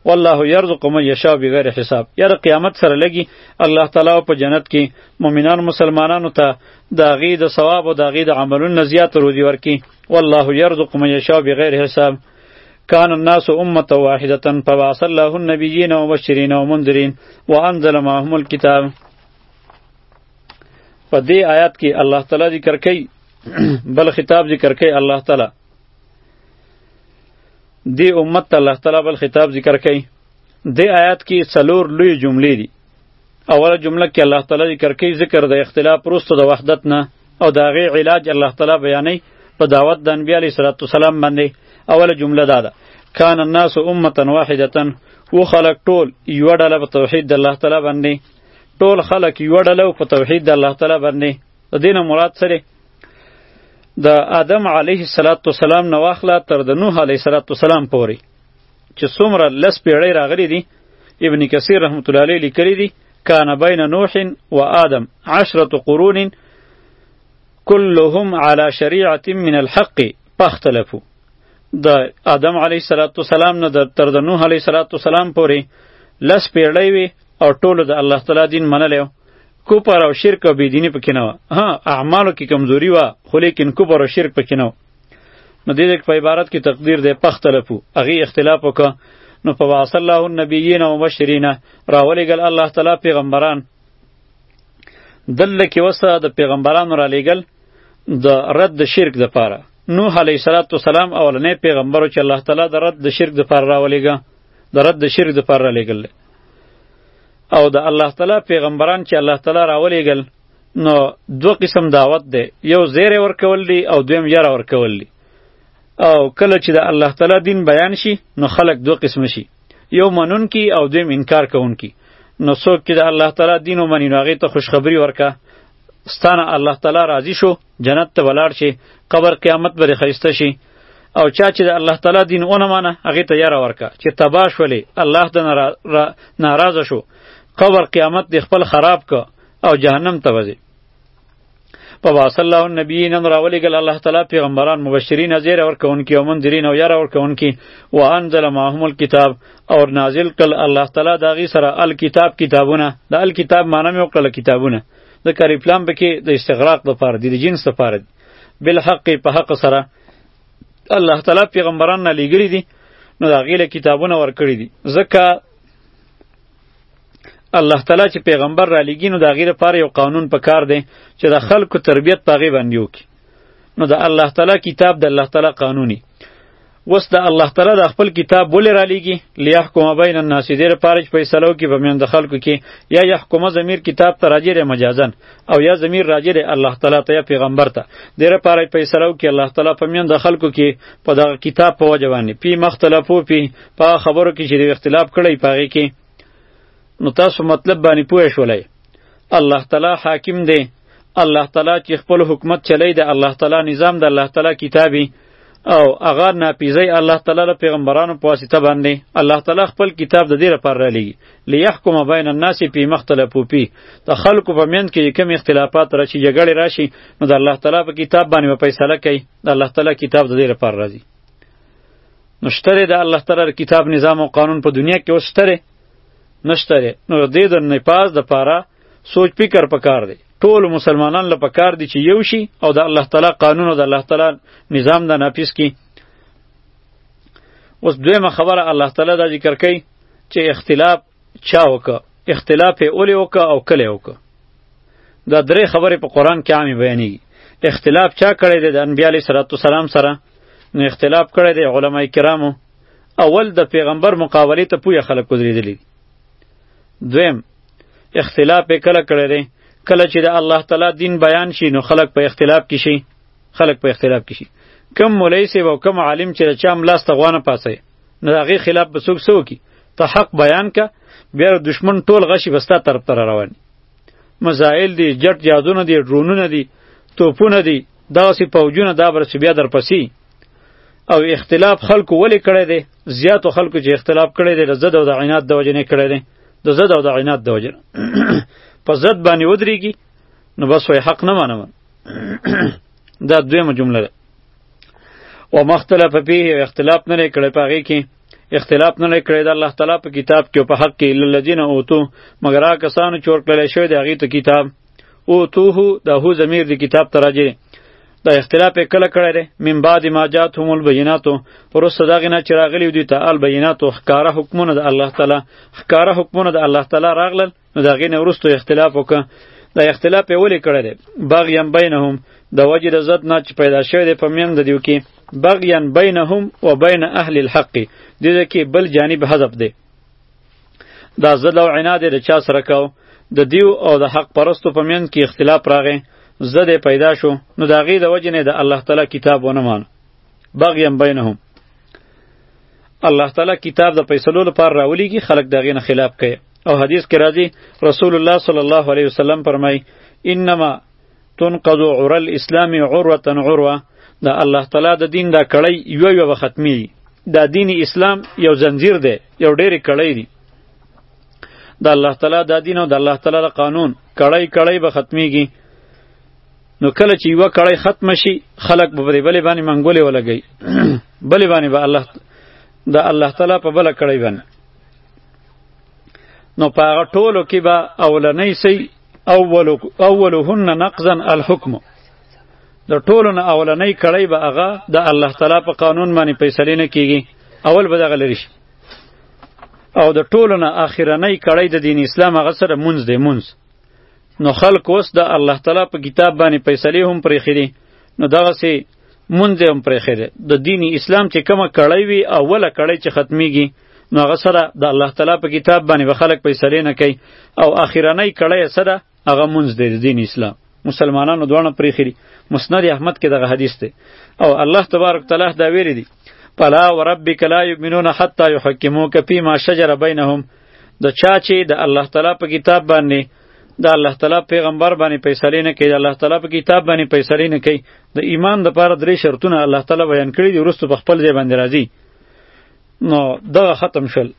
والله یرزق من یشاء بغیر حساب یا د قیامت سره لګي الله تعالی په جنت کې مؤمنان مسلمانانو ته د غي د ثواب او د غي د عملونو زیات روزي ورکي والله یرزق من یشاء بغیر حساب کان الناس امه واحده فبعث الله النبیین ومبشرین ومنذرین وانزل معهم الكتاب په دې آیات کې الله تعالی ذکر کوي بل خطاب ذکر کوي الله تعالی دې امت ته الله تعالی بل خطاب ذکر کوي دې آیات کې څلور لوی جملې دي اوله جمله کې الله تعالی ذکر کوي ذکر د اختلاف وروسته د وحدت نه او د هغې علاج الله تعالی بیانوي په دعوت د انبیا علیه صلات وسلام باندې اوله جمله دا ده کان الناس امه واحده و خلق ټول یو ډله په توحید د الله تعالی باندې ټول خلق یو ډله په توحید د الله تعالی باندې د دین مراد سره د آدم علیه السلام نه واخله تر د نوح علیه السلام پورې چې څومره لس پیړۍ راغلي دي ابن کثیر رحمت الله علیه لیکلی دي کان بین نوح و آدم عشرة قرون كلهم على شریعة من الحق پختلفو د آدم علیه صلات و سلام نه تر د نوح علیه صلات و سلام پورې لس پیړۍ وي او ټولو د الله تعالی دین منلی و کوپر او شرک او بېدیني پکې نه وه ها اعمالو کې کمزوري وه خو لیکن کوپر او شرک پکې نه نو دې دې په عبارت کې تقدیر دې پختلفو هغه اختلاف وکړه نو په واص الله النبیین او مبشرین راولېګل الله تعالی پیغمبران دل کې وسه د پیغمبرانو را لېګل د رد د شرک د پاره نوح علیه صلوات و سلام اولنې پیغمبرو چې الله تعالی د رد د شرک د پاره راولېګا د رد د شرک د پاره لېګل او د الله تعالی پیغمبران چې الله تعالی راولېګل نو دو قسم دعوت دی یو زیره ورکول دی او دویم یره ورکول دی او کله چې د الله تعالی دین بیان شي نو خلق دو قسم شي یو منون کی او دویم انکار کوون کی نو څوک چې د الله تعالی دین ومني نو هغې ته خوشخبری ورکه ستانه الله تعالی راضی شو جنت ته ولاړ شي قبر قیامت بری خیسته شي او چا چې د الله تعالی دین ونه مانه هغه ته یاره ورکه چې تباش ولی الله د ناراضه شو قبر قیامت د خپل خراب که او جهنم ته وځي په واصل الله النبی نن راولېږل الله تعالی پیغمبران مبشرین زیر ورکوونکي او منذرین او یاره ورکوونکي و انزل معهم الکتاب او نازل کړ الله تعالی د هغې سره الکتاب کتابونه د الکتاب معنی مې وکړله کتابونه د کریپلام پکې د استغراق دپاره دي د جنس دپاره دي بالحق په حق سره الله تعالی پیغمبران نه لیږلي دي نو د هغې له کتابونه ورکړي دي ځکه الله تعالی چې پیغمبر را لګي نو د هغې لپاره یو قانون په کار دی چې د خلکو تربیت په هغې باندې وکړي نو د الله تعالی کتاب د الله تعالی قانوني وس د الله تعالی د خپل کتاب ولې را لېږي لیحکم بین الناس دې لپاره چې فیصله وکړي په میان د خلکو کې یا یحکم ضمیر کتاب ته راجع دی مجازن او یا ضمیر راجع دی الله تعالی ته یا پیغمبر ته دې لپاره فیصله وکړي الله تعالی په میان د خلکو کې په دغه کتاب په وجه باندې پی مختلفو پی په خبرو کې چې د اختلاف کړی پاغي کې نو تاسو مطلب باندې پوه شولای الله تعالی حاکم دی الله تعالی چې خپل حکومت چلی دی الله تعالی نظام د الله تعالی کتابی او هغه ناپیزی الله تعالی له پیغمبرانو په واسطه باندې الله تعالی خپل کتاب د دې لپاره را لېږي لیحکم بین الناس فی مختلفو فی د خلکو په منځ کې کوم اختلافات راشي جګړې راشي نو د الله تعالی په کتاب باندې فیصله کوي د الله تعالی کتاب د دې لپاره راځي نو شتره د الله تعالی کتاب نظام او قانون په دنیا کې اوس شتره نشتره نو د دې د نپاس د پاره سوچ فکر پکار دی ټول مسلمانان له پکار دي چې یو شي او د الله تعالی قانون او د الله تعالی نظام د نافذ کی اوس دویمه خبره الله تعالی دا ذکر کوي چې اختلاف چا وک اختلاف اولی وک او کله وک دا درې خبرې په قران کې عامي بیانېږي اختلاف چا کړی دی د انبیاء علیه صلوات والسلام سره نو اختلاف کړی دی علما کرامو اول د پیغمبر مقابله ته پوهه خلک ودرېدلی دویم اختلاف یې کله کړی دی کله چې د الله تعالی دین بیان شي نو خلک په اختلاف کې شي خلک په اختلاف کې شي کم مولای سی او کم عالم چې چا ملاسته غوانه پاسه نو د هغې خلاف به څوک څه وکړي ته حق بیان که بیا د دښمن ټول غشي به ستا طرف ته روان دي مزایل دي جټ جادونه دي ډرونونه دي توپونه دي دغسې پوجونه دا به رسې بیا درپسې او اختلاف خلکو ولې کړی دی زیاتو خلکو چې اختلاف کړی دی د ضد او د عناد د وجې نه کړی دی د ضد او د عناد د وجې په ضد باندې ودرېږي نو بس وایي حق نه منم دا دویمه جمله ده و مختلف فيه اختلاف نه کړی پاغي کې اختلاف نه کړی د الله تعالی په کتاب کې په حق کې الا الذين اوتو مگر هغه کسانو چور کړل شوی دی هغه ته کتاب اوتوه د هو ضمیر دی کتاب ته راځي دا اختلاف کله کړی دی من بعد ما جاتهم البینات ورسته دغه نه چې راغلی دوی ته البینات ښکاره حکمونه د الله تعالی ښکاره حکمونه د الله تعالی راغلل نو د هغې نه وروسته اختلاف وکړه دا اختلاف یې ولې کړی دی بغیان بینهم د وجې د زد نه چې پیدا شوی دی په میند دیو کې بغیان بینهم و بین اهل الحق دې ځای کې بل جانب حذف دی دا زد او عناد یې د چا سره کو د دیو او د حق پرستو په میند کې اختلاف راغی زد یې پیدا شو نو د هغې د وجې نه د الله تعالی کتاب ونه مان بغیان بینهم الله تعالی کتاب د فیصلو لپاره راولیږي خلک د هغې نه خلاف کوي او حدیث کې راځي رسول الله صلی الله علیه وسلم فرمای انما تنقض عر الاسلام عروه عروه دا الله تعالی د دین دا کړی یو یو ختمی دا دین اسلام یو زنجیر دی یو ډیر کړی دی دا الله تعالی دا دین او دا الله تعالی دا قانون کړی کړی به ختمیږي نو کله چې یو کړی ختم شي خلق به بلې بلې باندې منګولې ولګي بلې باندې به الله دا الله تعالی په بل کړی باندې نو په هغه ټولو کې به اولنۍ سي اول اولهن نقضا الحكم د ټولو نه اولنۍ کړی به هغه د الله تعالی په قانون باندې فیصله نه کیږي اول به دغه لري او د ټولو نه اخرنۍ کړی د دین اسلام هغه سره مونږ دی مونږ نو خلق اوس د الله تعالی په کتاب باندې فیصله هم پرې خېری نو دغه سي مونږ هم پرېښی دی د دین اسلام چې کومه کړۍ وي اوله کړۍ چې ختمیږي نو هغه سره د الله تعالی په کتاب باندې به خلک فیصلې نه کوي او اخیرنۍ کړۍ یې څه ده هغه مونځ دی د دین اسلام مسلمانانو دواړه پرېښي دي مسند احمد کې دغه حدیث دی او الله تبارک تعالی دا ویلی دی فلا وربک لا یؤمنون حتی یحکموک فیما شجر بینهم د چا چې د الله تعالی په کتاب باندې د الله تعالی پیغمبر باندې فیصله نه کوي د الله تعالی په کتاب باندې فیصله نه کوي د ایمان د پاره درې شرطونه الله تعالی بیان کړی دي ورستو په خپل ځای باندې راځي نو دغه ختم شول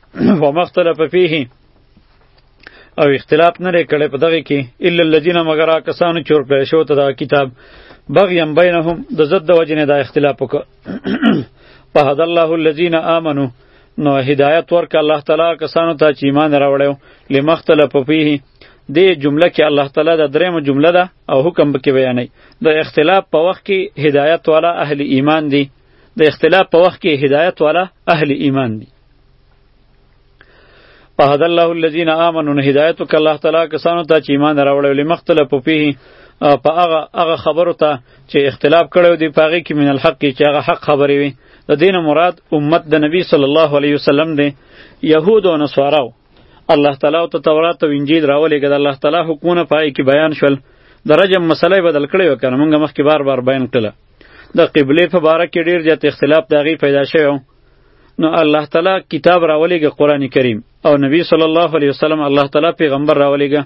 و مختلف فيه او اختلاف نه لري کړي په دغه کې الا الذين مگر کسانو چور کړی شو ته دا کتاب بغیم بینهم د زد د وجنه دا اختلاف وکړه په هد الله الذين امنوا نو هدایت ورک الله تعالی کسانو ته چې ایمان راوړیو لمختلف فيه دې جمله کې الله تعالی د درېمه جمله ده او حکم به کې بیانوي د اختلاف په وخت کې هدایت والا اهل ایمان دي د اختلاف په وخت کې هدایت والا اهل ایمان دي فهد الله الذين آمنوا هدایت وک الله تعالی کسانو ته چې ایمان راوړل مختلف په په هغه هغه خبرو ته چې اختلاف کړو دی پاغه کې من الحق چې هغه حق خبرې وي د دین مراد امت د نبی صلی الله علیه وسلم دی یهود او نصاراو الله تعالی ته تورات او انجیل راولېږه د الله تعالی حکمونه پای کې بیان شول د رجم مسله بدل کړې وکړه مونږ مخکې بار بار بیان کړله د قبله په باره کې ډیر زیات اختلاف داغي پیدا شوی نو الله تعالی کتاب راولېږه قرآن کریم او نبی صلی الله علیه وسلم الله تعالی پیغمبر راولېږه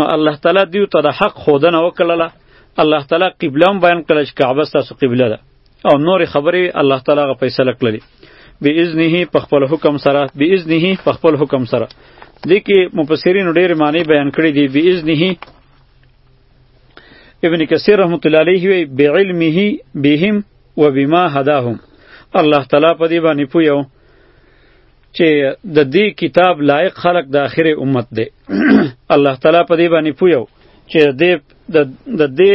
نو الله تعالی دیو ته د حق خودنه وکړله الله تعالی قبله هم بیان کړه چې کعبه ستاسو قبله ده او نور خبرې الله تعالی غو فیصله کړلې باذنه په خپل حکم سره باذنه په خپل حکم سره دې کې مفسرین ډېر معنی بیان کړې دي باذنه ابن کثیر رحمت الله علیه وی بعلمه بهم و بما هداهم الله تعالی په دې باندې پویو چې د دې کتاب لایق خلق د اخر امت دی الله تعالی په دې باندې پویو چې د دې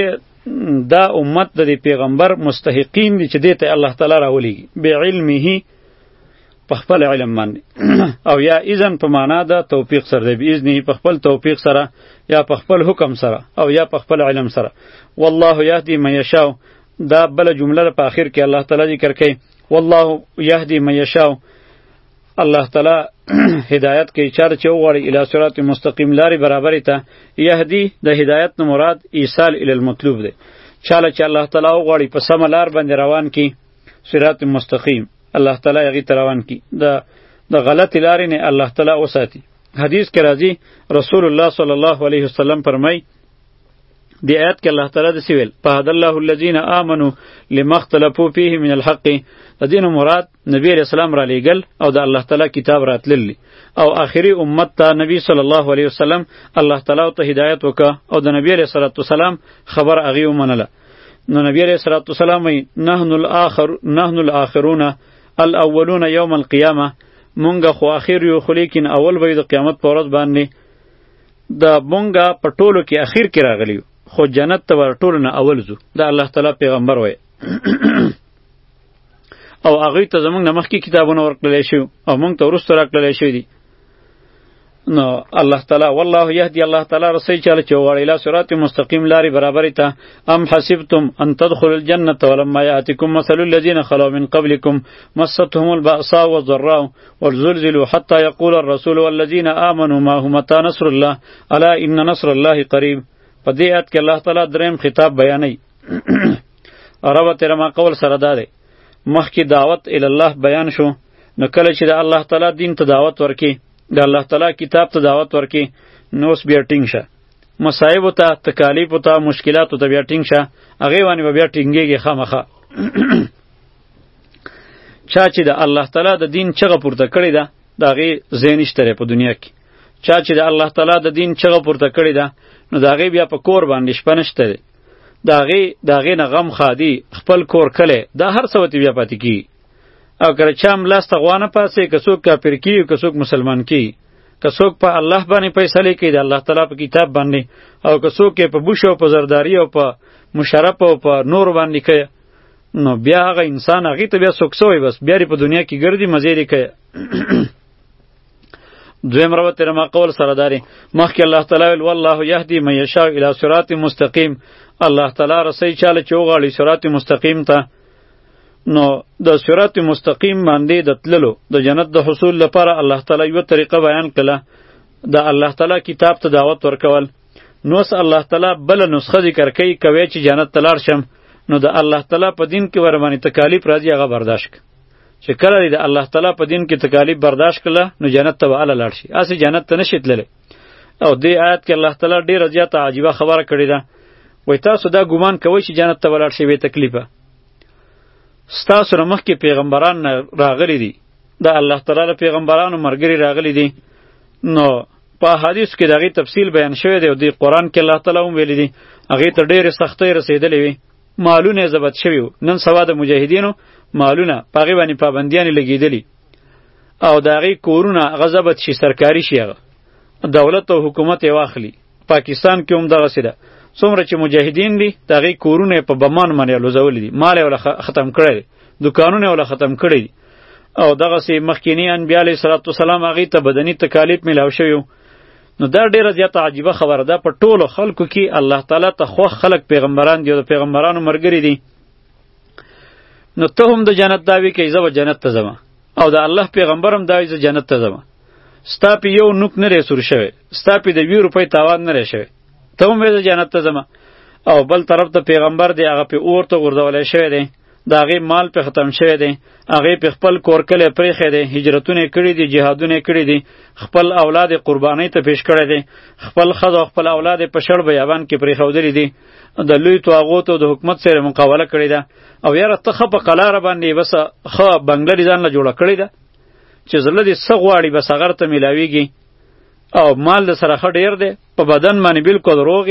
دا امت د پیغمبر مستحقین دي چې دې ته الله تعالی راولي به علمه په خپل علم باندې او یا اذن په معنا د توفیق سره دی باذنه په خپل توفیق سره یا په خپل حکم سره او یا په خپل علم سره والله یهدی من یشاء دا بل جمله په اخر کې الله تعالی ذکر کوي والله یهدی من یشاء الله تعالی هدایت کوي چار چې وغواړي الی صراط مستقیم لارې برابرې ته یهدی د هدایت نه مراد ایصال الی المطلوب دی چاله چې الله تعالی وغواړي په سمه لار باندې روان کی صراط مستقیم الله تعالی هغه تروان کی دا د غلط لارې نه الله تعالی وساتي حدیث کې راځي رسول الله صلی الله علیه وسلم فرمای دی آیات کې الله تعالی د سیویل فهد الله الذین آمنو لمختلفو فیه من الحق د دین مراد نبی علیہ السلام را لیګل او د الله تعالی کتاب راتللی او آخری امت ته نبی صلی الله علیه وسلم الله تعالی ته هدایت وکا او د نبی علیہ الصلوۃ والسلام خبر اغي ومنله نو نبی علیہ الصلوۃ والسلام نحن الاخر نحن الاخرون الاولون یوم القیامه مونږه خو اخر یو خو لیکن اول به د قیامت پر ورځ باندې د مونږه په ټولو کې اخر کې راغلی خو جنت ته ور ټولو نه اول زو د الله تعالی پیغمبر وای او هغه ته زمونږ نمخ کې کتابونه ورکړل شو او مونږ ته ورسره راکړل شو دي نو الله تعالی والله یهدی الله تعالی رسول چاله چې وړ اله صراط مستقیم لاري برابرې ته ام حسبتم ان تدخل الجنه ولما یاتکم مثل الذين خلو من قبلكم مستهم البأساء والضراء وزلزلوا حتى يقول الرسول والذين آمنوا ما هم متى نصر الله الا ان نصر الله قريب په دې آیت کې الله تعالی دریم خطاب بیانوي رب تیرما قول سره ده مخکې دعوت الی الله بیان شو نو کله چې د الله تعالی دین ته دعوت ورکې د الله تعالی کتاب ته دعوت ورکې نو اوس بیا ټینګ شه مصائب ته تکالیف ته مشکلات ته بیا ټینګ شه هغه باندې بیا ټینګېږي خامخه چا چې د الله تعالی د دین چغه پورته کړې ده د هغې ځای نشته په دنیا کې چا چې د الله تعالی د دین چغه پورته کړې ده نو د هغې بیا په کور باندې شپه نشته دا غي دا غي نه غم خادي خپل کور کله دا هر څه وتی بیا پاتې کی او کله چا ملاست غوانه پاسې که څوک کافر کی او که څوک مسلمان کی که څوک په الله باندې فیصله کوي د الله تعالی په کتاب باندې او که څوک په بوش او په زرداری او په مشرف او په نور باندې کوي نو بیا هغه انسان هغه ته بیا څوک سوی بس بیا په دنیا کې ګرځي مزه لري کوي دویم روایت تر ما قول سره داري مخکې الله تعالی ویل والله یهدی من یشاء الی صراط مستقیم الله تعالی رسي چاله چې وغواړي صراط مستقیم ته نو د صراط مستقیم باندې د تللو د جنت د حصول لپاره الله تعالی یو طریقه بیان کړه د الله تعالی کتاب ته دعوت ورکول نو س الله تعالی بل نسخه ذکر کوي کوي چې جنت تلار شم نو د الله تعالی په دین کې ورمانی تکالیف راځي هغه برداشت چې کله د الله تعالی په دین کې تکالیف برداشت کړه نو جنت ته واله لاړ شي اسی جنت ته نشي تللی او دې آیت کې الله تعالی ډیر زیات عجیبه خبره کړې ده وای تاسو دا ګومان کوئ چې جنت ته ولاړ شي به تکلیفه ستاسو نه مخکې پیغمبران راغلي دي د الله تعالی د پیغمبرانو مرګري راغلي دي نو په حدیث کې دغه تفصیل بیان شوی دی او د قران کې الله تعالی هم ویلي دي هغه ته ډېر سختۍ رسیدلې وي مالونه یې ضبط شوي وو نن سبا د مجاهدینو مالونه په هغې باندې پابندیانې لګېدلي او د هغې کورونه هغه ضبط شي سرکاري شي هغه دولت او حکومت یې واخلي پاکستان کې هم دغسې ده څومره چې مجاهدین دي د هغې کورونه یې په بمان باندې الوځولي دي مال یې وله ختم کړی دی دکانونه یې وله ختم کړی دي او دغسې مخکیني انبیا علیه صلات وسلام هغې ته بدني تکالیف میلاو شوي نو دا ډیره زیاته عجیبه خبره ده په ټولو خلکو کې الله تعالی ته خوښ خلک پیغمبران دي او د پیغمبرانو مرګري دي نو ته هم د جنت داوی کوي زه به جنت ته ځم او د الله پیغمبر هم داوی زه جنت ته ځم ستا پې یو نوک نه رسور شوی ستا پې د وی روپۍ تاوان نه شوی ته هم زه جنت ته ځم او بل طرف ته پیغمبر دی هغه پې اور ته غورځولی شوی دی د هغې مال په ختم شوی دی هغې په خپل کور کلی پریښی دی هجرتونه یې کړي دي جهادونه یې کړي دي خپل اولاد یې قربانۍ ته پیش کړی دی خپل ښځه او خپل اولاد یې په شړ بیابان کې پرېښودلي دي د لوی طاغوتو د حکومت سره مقابله کړې ده او یاره ته ښه په قلاره باندې بس ښه بنګله دې ځان له جوړه کړې ده چې زړه دې څه غواړي بس هغه ته میلاویږي او مال د سره ښه ډېر دی په بدن باندې بلکل روغ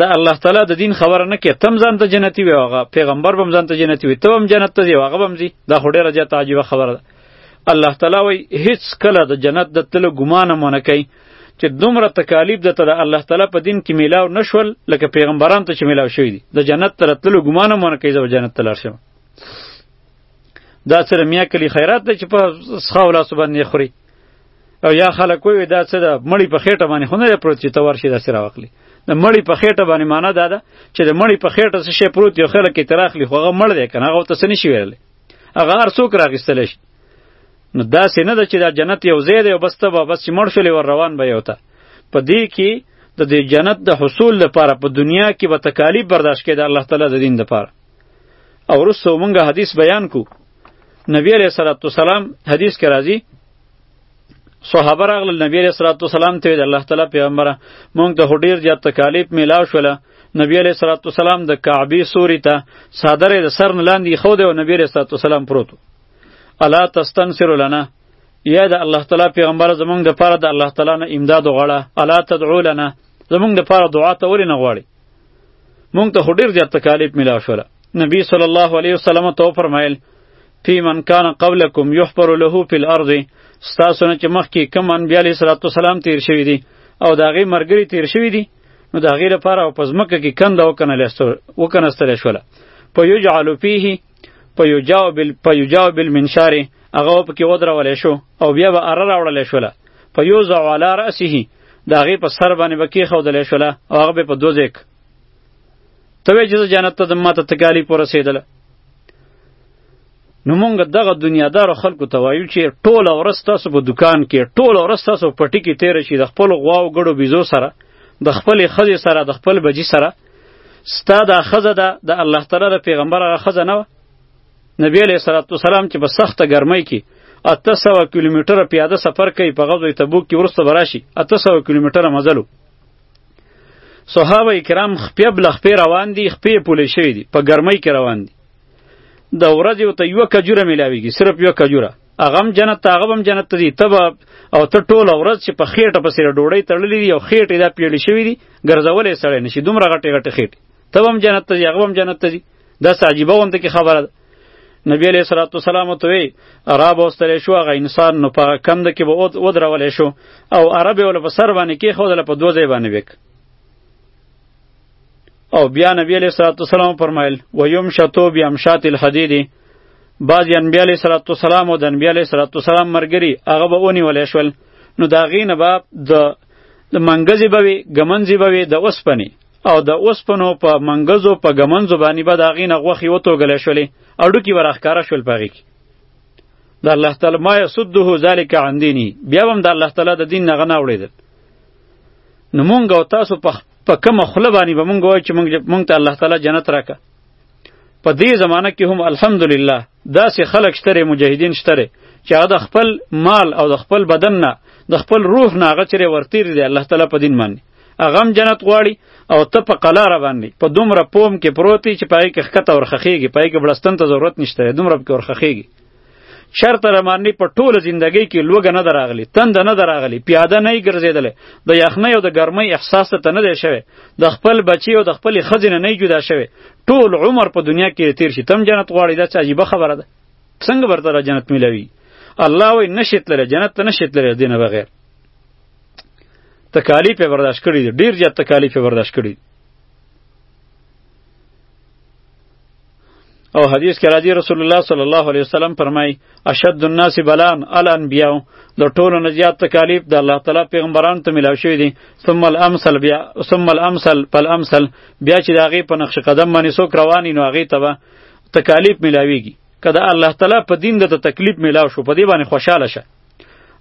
د الله تعالی د دین خبره نه کې تم ځان ته جنتی وي هغه پیغمبر بم ځان ته جنتی وي ته هم جنت ته ځي هغه بم ځي دا خو ډیره جاته عجیبه خبره ده الله تعالی وای هیڅ کله د جنت د تل ګمان مونږ کوي چې دومره تکالیف د ته د الله تعالی په دین کې میلاو نشول لکه پیغمبران ته چې میلاو شوی دي د جنت تر تل ګمان مونږ کوي زو جنت تلار شم دا سره میا کلی خیرات دی چې په سخاولا سبحان نه خوري او یا خلک وی دا څه ده مړی په خېټه باندې خو نه پروت چې ته ورشي داسې راوخلي د مړی په خېټه باندې معنا دا ده چې د مړی په خېټه څه شی پروت یو خلک یې تراخلي خو هغه مړ دی کنه هغه ته څه نشي ویلی هغه هر څوک راغیستل شي نو داسې نه ده چې دا جنت یو ځای دی او بس ته به بس چې مړ شولې ور روان به یو ته په دې کې د دې جنت د حصول لپاره په دنیا کې به تکالیف برداشت کړي د الله تعالی د دین لپاره او رسو مونږه حدیث بیان کو نبی علیہ الصلوۃ والسلام حدیث کې راځي صحابه راغلل نبی علیہ الصلوۃ والسلام ته د الله تعالی پیغمبره مونږ ته ډیر زیات تکالیف میلاو شوله نبی علیہ الصلوۃ والسلام د کعبه سوري ته صادره د سر نه لاندې خو دی او نبی علیہ الصلوۃ والسلام پروت الا تستنصر لنا یا د الله تعالی پیغمبر زمونږ د پاره د الله تعالی نه امداد غواړه الا تدعو لنا زمونږ د پاره دعا ته ولې نه غواړي مونږ ته خو ډیر زیات تکالیف ملاو شول نبی صلی الله علیه وسلم ته وفرمایل فی من کان قبلکم یحفر له فی الارض ستاسو نه چې مخکې کم انبیا علیه صلوات والسلام تیر شوي دي او د هغې ملګري تیر شوي دي نو د هغې لپاره په ځمکه کې کنده وکنستل شوله په یجعل فیه په یو جاو بل په یو جاو بل منشاره هغه په کې ودرول شو او بیا به اره راوړل شوله په یو ځو علی راسه دا غي په سر باندې به کې خودل شوله او هغه په دوزک ته وې چې جنت ته دمه ته تکالی پر رسیدله نو مونږ دغه دنیادار خلکو ته وایو چې ټوله ورځ تاسو په دکان کې ټوله ورځ تاسو پټي کې تیر شي د خپل غواو ګړو بيزو سره د خپل خځې سره د خپل بجی سره ستا دا خزه ده د الله تعالی د پیغمبر هغه خزه نه وه نبی علیه صلات وسلام چې په سخته ګرمۍ کې اته سوه کیلومتره پیاده سفر کوي په غزوه تبوک کې وروسته به راشي اته سوه کیلومتره مزل و صحابه کرام خپې بله خپې روان دي خپې پولې شوي دي په ګرمۍ کې روان دي د ورځې ورته یوه کجوره میلاویږي صرف یوه کجوره هغه هم جنت ته هغه به هم جنت ته ځي ته به او ته ټوله ورځ چې په خېټه پسې د ډوډۍ تړلې دي او خېټې دا پیړې شوي دي ګرځولی یې سړی نه شي دومره غټې غټې خېټې ته به هم جنت ته ځي هغه به هم جنت ته ځي داسې عجیبه غونته کې خبره ده نبی علیه صلات وسلام ته وی را به وستلی شو هغه انسان نو په کم ده کې به ودرولی شو او عرب یې وله په سر باندې کېښودله په دوه ځای باندې ویک او بیا نبی علیه صلات وسلام فرمایل ویمشتو بیمشات الحدیدې بعضې انبیا علیه صلات وسلام او د انبیا علیه صلات وسلام ملګري هغه به ونیولی شول نو د هغې نه به د د منګزې به وي ګمنځې به وي د اوسپنې او د اوسپنو په منګزو په ګمنځو باندې به د هغې نه غوښې وتوږلی شولې اډوکي به راښکاره شول په هغې کې د الله تعالی ما یصده ذلک عن دینی بیا به هم د الله تعالی د دین نه هغه نه اوړېدل نو مونږ او تاسو په کومه خوله باندې به مونږ وایو چې مونږ ته الله تعالی جنت راکړه په دې زمانه کې هم الحمدلله داسې خلک شته مجاهدین شته چې هغه د خپل مال او د خپل بدن نه د خپل روح نه هغه چیرې ورتیر دی الله تعالی په دین باندې هغه هم جنت غواړي او ته په قلار باندې په دومره پوم کې پروت چې پای کې خکته ورخخېږي پای کې بلستان ته ضرورت نشته دومره کې ورخخېږي چرته رمانی په ټوله زندګۍ کې لوګه نه دراغلی تند نه دراغلی پیاده نه ګرځیدل د یخنۍ او د ګرمۍ احساس ته نه دی شوی د خپل بچی او د خپل خزینه نه جدا شوی ټول عمر په دنیا کې تیر شي تم جنت غواړي دا څه عجیب خبره ده څنګه برته جنت ملوي الله وای نشیت لره جنت ته نشیت لره دینه بغیر تکالیف برداشت کړی ډیر زیات تکالیف برداشت کړی او حدیث کې راځي رسول الله صلی الله علیه وسلم فرمای اشد الناس بلان الانبیاء د ټولو نه زیات تکالیف د الله تعالی پیغمبرانو ته ملاو شوی دي ثم الامثل بیا ثم الامثل فالامثل بیا چې د هغې په نقش قدم باندې څوک رواني نو هغې ته به تکالیف ملاویږي که د الله تعالی په دین د تکلیف ملاو شو په دې باندې خوشحاله شه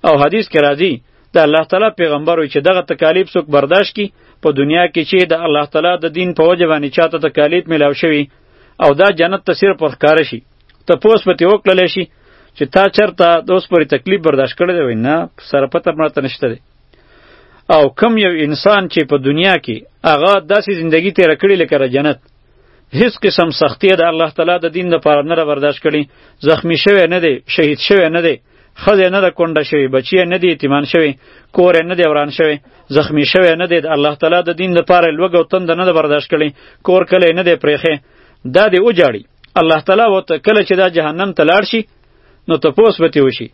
او حدیث کې راځي د الله تعالی پیغمبر وي چې دغه تکالیف څوک برداشت کی په دنیا کې چې د الله تعالی د دین په وجه باندې چاته تکالیف ملاو شوی او دا جنت ته صرف ورښکار شي ته پوس به تې وکړل شي چې تا چرته د اوس پورې تکلیف برداشت کړی دی نه سره پته مړه نشته دی او کم یو انسان چې په دنیا کې هغه داسې زندگی تیر کړی لکه جنت هیڅ قسم سختی د الله تعالی د دین لپاره نه برداشت کړي زخمی شوی نه دی شهید شوی نه دی ښځه نه ده کونډه شوې بچی نه دی یتیمان شوی کور نه دی وران شوی زخمی شوی نه دی د الله تعالی د دین لپاره لوږه او تند نه ده برداشت کړي کور کله نه دی پرېښی دا دی وجاړي الله تعالی ورته کله چې دا جهنم ته لاړ شي نو تپوس به ترې وشي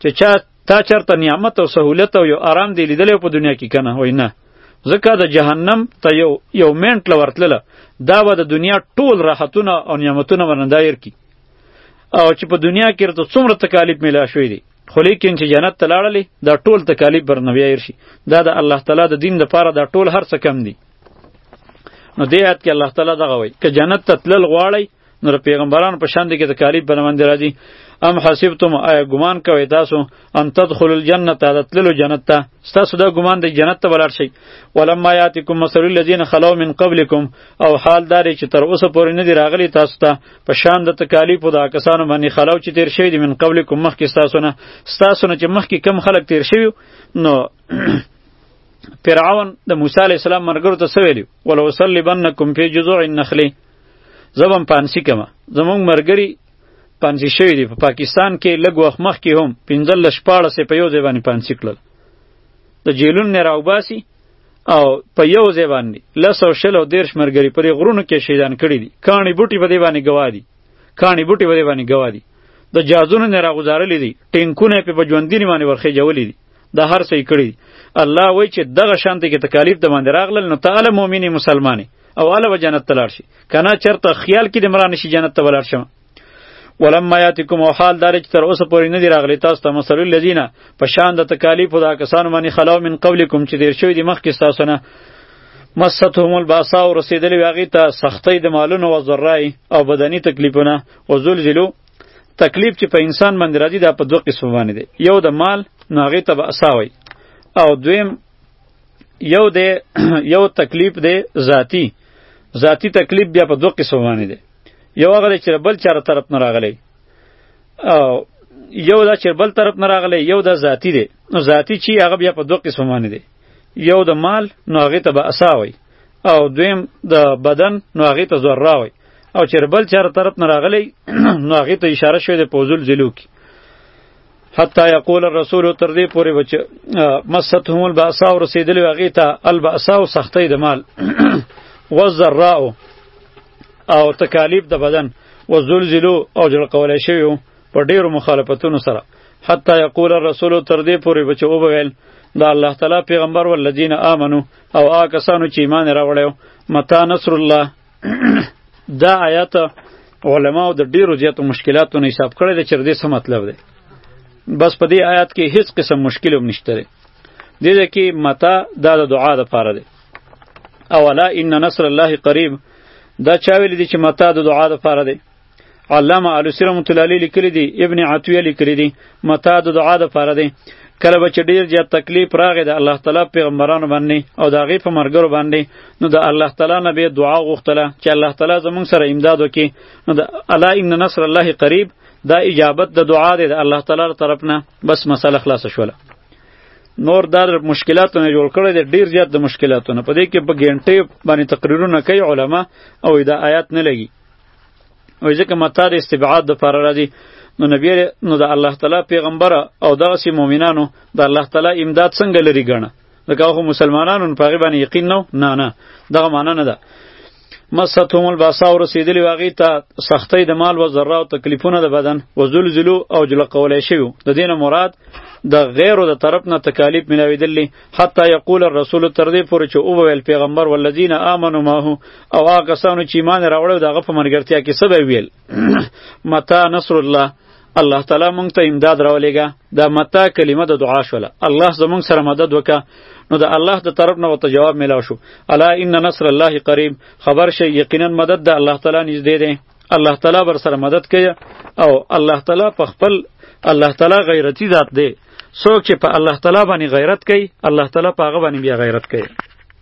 چې چا تا چرته نعمت او سهولت او یو آرام دی لیدلی په دنیا کې که نه وایي نه ځکه د جهنم ته یو یو منټ له ورتلله دا به د دنیا ټول راحتونه او نعمتونه ورنه دایر کړي او چې په دنیا کې ورته څومره تکالیف میلا شوی دی خو لیکن چې جنت ته لاړلې دا ټول تکالیف بر نبی ایر شي دا د الله تعالی د دین لپاره دا ټول هر څه کم دي نو دې آیت کې الله تعالی دغه وایي که جنت ته تلل غواړئ نو پیغمبران په شان دي کې تکالیف بر باندې راځي ام حسبتم آیا ګمان کوي تاسو ان تدخل الجنه تدخلو جنت ته تاسو دا ګمان دی جنت ته ولاړ شي ولما یاتکم مثل الذین خلو من قبلکم او حال داري چې تر اوسه پورې نه دی راغلی تاسو ته په شان د تکالیفو دا کسانو باندې خلاو چې تیر شوی دی من قبل کوم مخکې ستاسو نه ستاسو نه چې مخکې کم خلک تیر شوی نو فرعون د موسی علی السلام مرګرو ته سویلی ولو صلیبنکم فی جذوع النخل زبم پانسی کما زمون مرګری پانسی شوی دی په پا پاکستان کې لګ وخت مخکې هم 15 14 په یو ځای باندې پانسی کړل د جیلون نه راوباسي او په یو ځای باندې لس او شل او دېرش ملګري پرې غرونو کې شهیدان کړي دي کاڼي بوټي په دې باندې ګواه دي کاڼي بوټي په دې باندې ګواه دي د جازونو نه راغوځارلي دي ټینکونه یې په ژوندینې باندې ورخېجولي دي دا هر څه یې کړي دي الله وایي چې دغه شانته کې تکالیف د باندې راغلل نو ته هله مؤمنې مسلمانې او هله به جنت ته لاړ شي که نه چېرته خیال کې دې مړه نه شي جنت ته به لاړ شم ولما یاتکم او حال دار چې تر اوسه پورې نه دی راغلی تاسو ته مثل الذین په شان د تکالیف دا کسانو باندې خلاو من قبلکم چې دیر شوی دی مخکې تاسو نه مستهم الباسا او رسیدلی واغی ته سختی د مالونو و ذرای او بدنی تکلیفونه او زلزلو تکلیف چې په انسان باندې راځي دا په دوه قسم باندې دی یو د مال ناغی ته باساوي او دویم یو د یو تکلیف دی ذاتی ذاتی تکلیف بیا په دوه قسم باندې دی یو هغه دی چې بل چاره طرف نه راغلی او یو دا چې بل طرف نه راغلی یو دا ذاتی دی نو ذاتی چې هغه بیا په دوه قسمه باندې دی یو د مال نو هغې ته به اسا وي او دویم د بدن نو هغې ته ذره وي او چې بل چاره طرف نه راغلی نو هغې ته اشاره شوې ده په حضول ذلو کې حتی یقول الرسول تر دې پورې بچ مست هم الباسا او رسیدلی هغې ته الباسا او سختۍ د مال والذراء او تکالیف د بدن و زلزلو او جړ کولای شوی په ډیرو مخالفتونو سره حتی یقول الرسول تر دې پورې بچو وبویل دا الله تعالی پیغمبر ولذین آمنو او آ کسانو چې ایمان راوړیو متا نصر الله دا آیات علما د ډیرو زیاتو مشکلاتو نه حساب کړی دی چې دې څه مطلب دی بس په دې آیات کې هیڅ قسم مشکل هم نشته دی دې کې متا دا د دعا لپاره دی اولا ان نصر الله قریب دا چا ویل دي چې متا د دعا لپاره دی علامه علوسی رحمت الله علیه لیکلی دی ابن عطیه لیکلی دی متا د دعا لپاره دی کله به چې ډیر زیات تکلیف راغی د الله تعالی پیغمبرانو باندې او د هغې په مرګرو باندې نو د الله تعالی نه به دعا غوښتله چې الله تعالی زمونږ سره امداد وکړي نو د الا ان نصر الله قریب دا اجابت د دعا دی د الله تعالی طرف نه بس مسله خلاصه شوله نور دار مشکلاتونه جوړ کړی دی ډیر زیات د مشکلاتونه په دې کې په ګنټې باندې تقریرونه کوي علما او دا آیات نه لګي او ځکه متا د استبعاد د پر راځي نو نبی نو د الله تعالی پیغمبر او دغه سی مؤمنانو د الله تعالی امداد څنګه لري ګڼه لکه خو مسلمانانو په غیبه یقین نو نه نه دغه معنی نه ده مستهم الباسا او رسیدلی واغی ته سختی د مال و ذره او تکلیفونه د بدن و زلزلو او جل کولای شي د دین مراد د غیرو د طرف نه تکالیف ملاویدل حتی یقول الرسول تر دې پورې چې او ویل پیغمبر والذین آمنوا ما هو او هغه کسانو چې ایمان راوړل دغه په مرګرتیا کې سبب ویل متا نصر الله الله تعالی مونږ ته امداد راولېږه دا متا کلمه د دعا شوله الله زمونږ سره مدد وکړه نو د الله د طرف نه ورته جواب میلاو شو الا ان نصر الله قریب خبر شي یقینا مدد د الله تعالی نږدې دی الله تعالی بر سره مدد کوي او الله تعالی په خپل الله تعالی غیرتی ذات دی څوک چې په الله تعالی باندې غیرت کوي الله تعالی په هغه باندې بیا غیرت کوي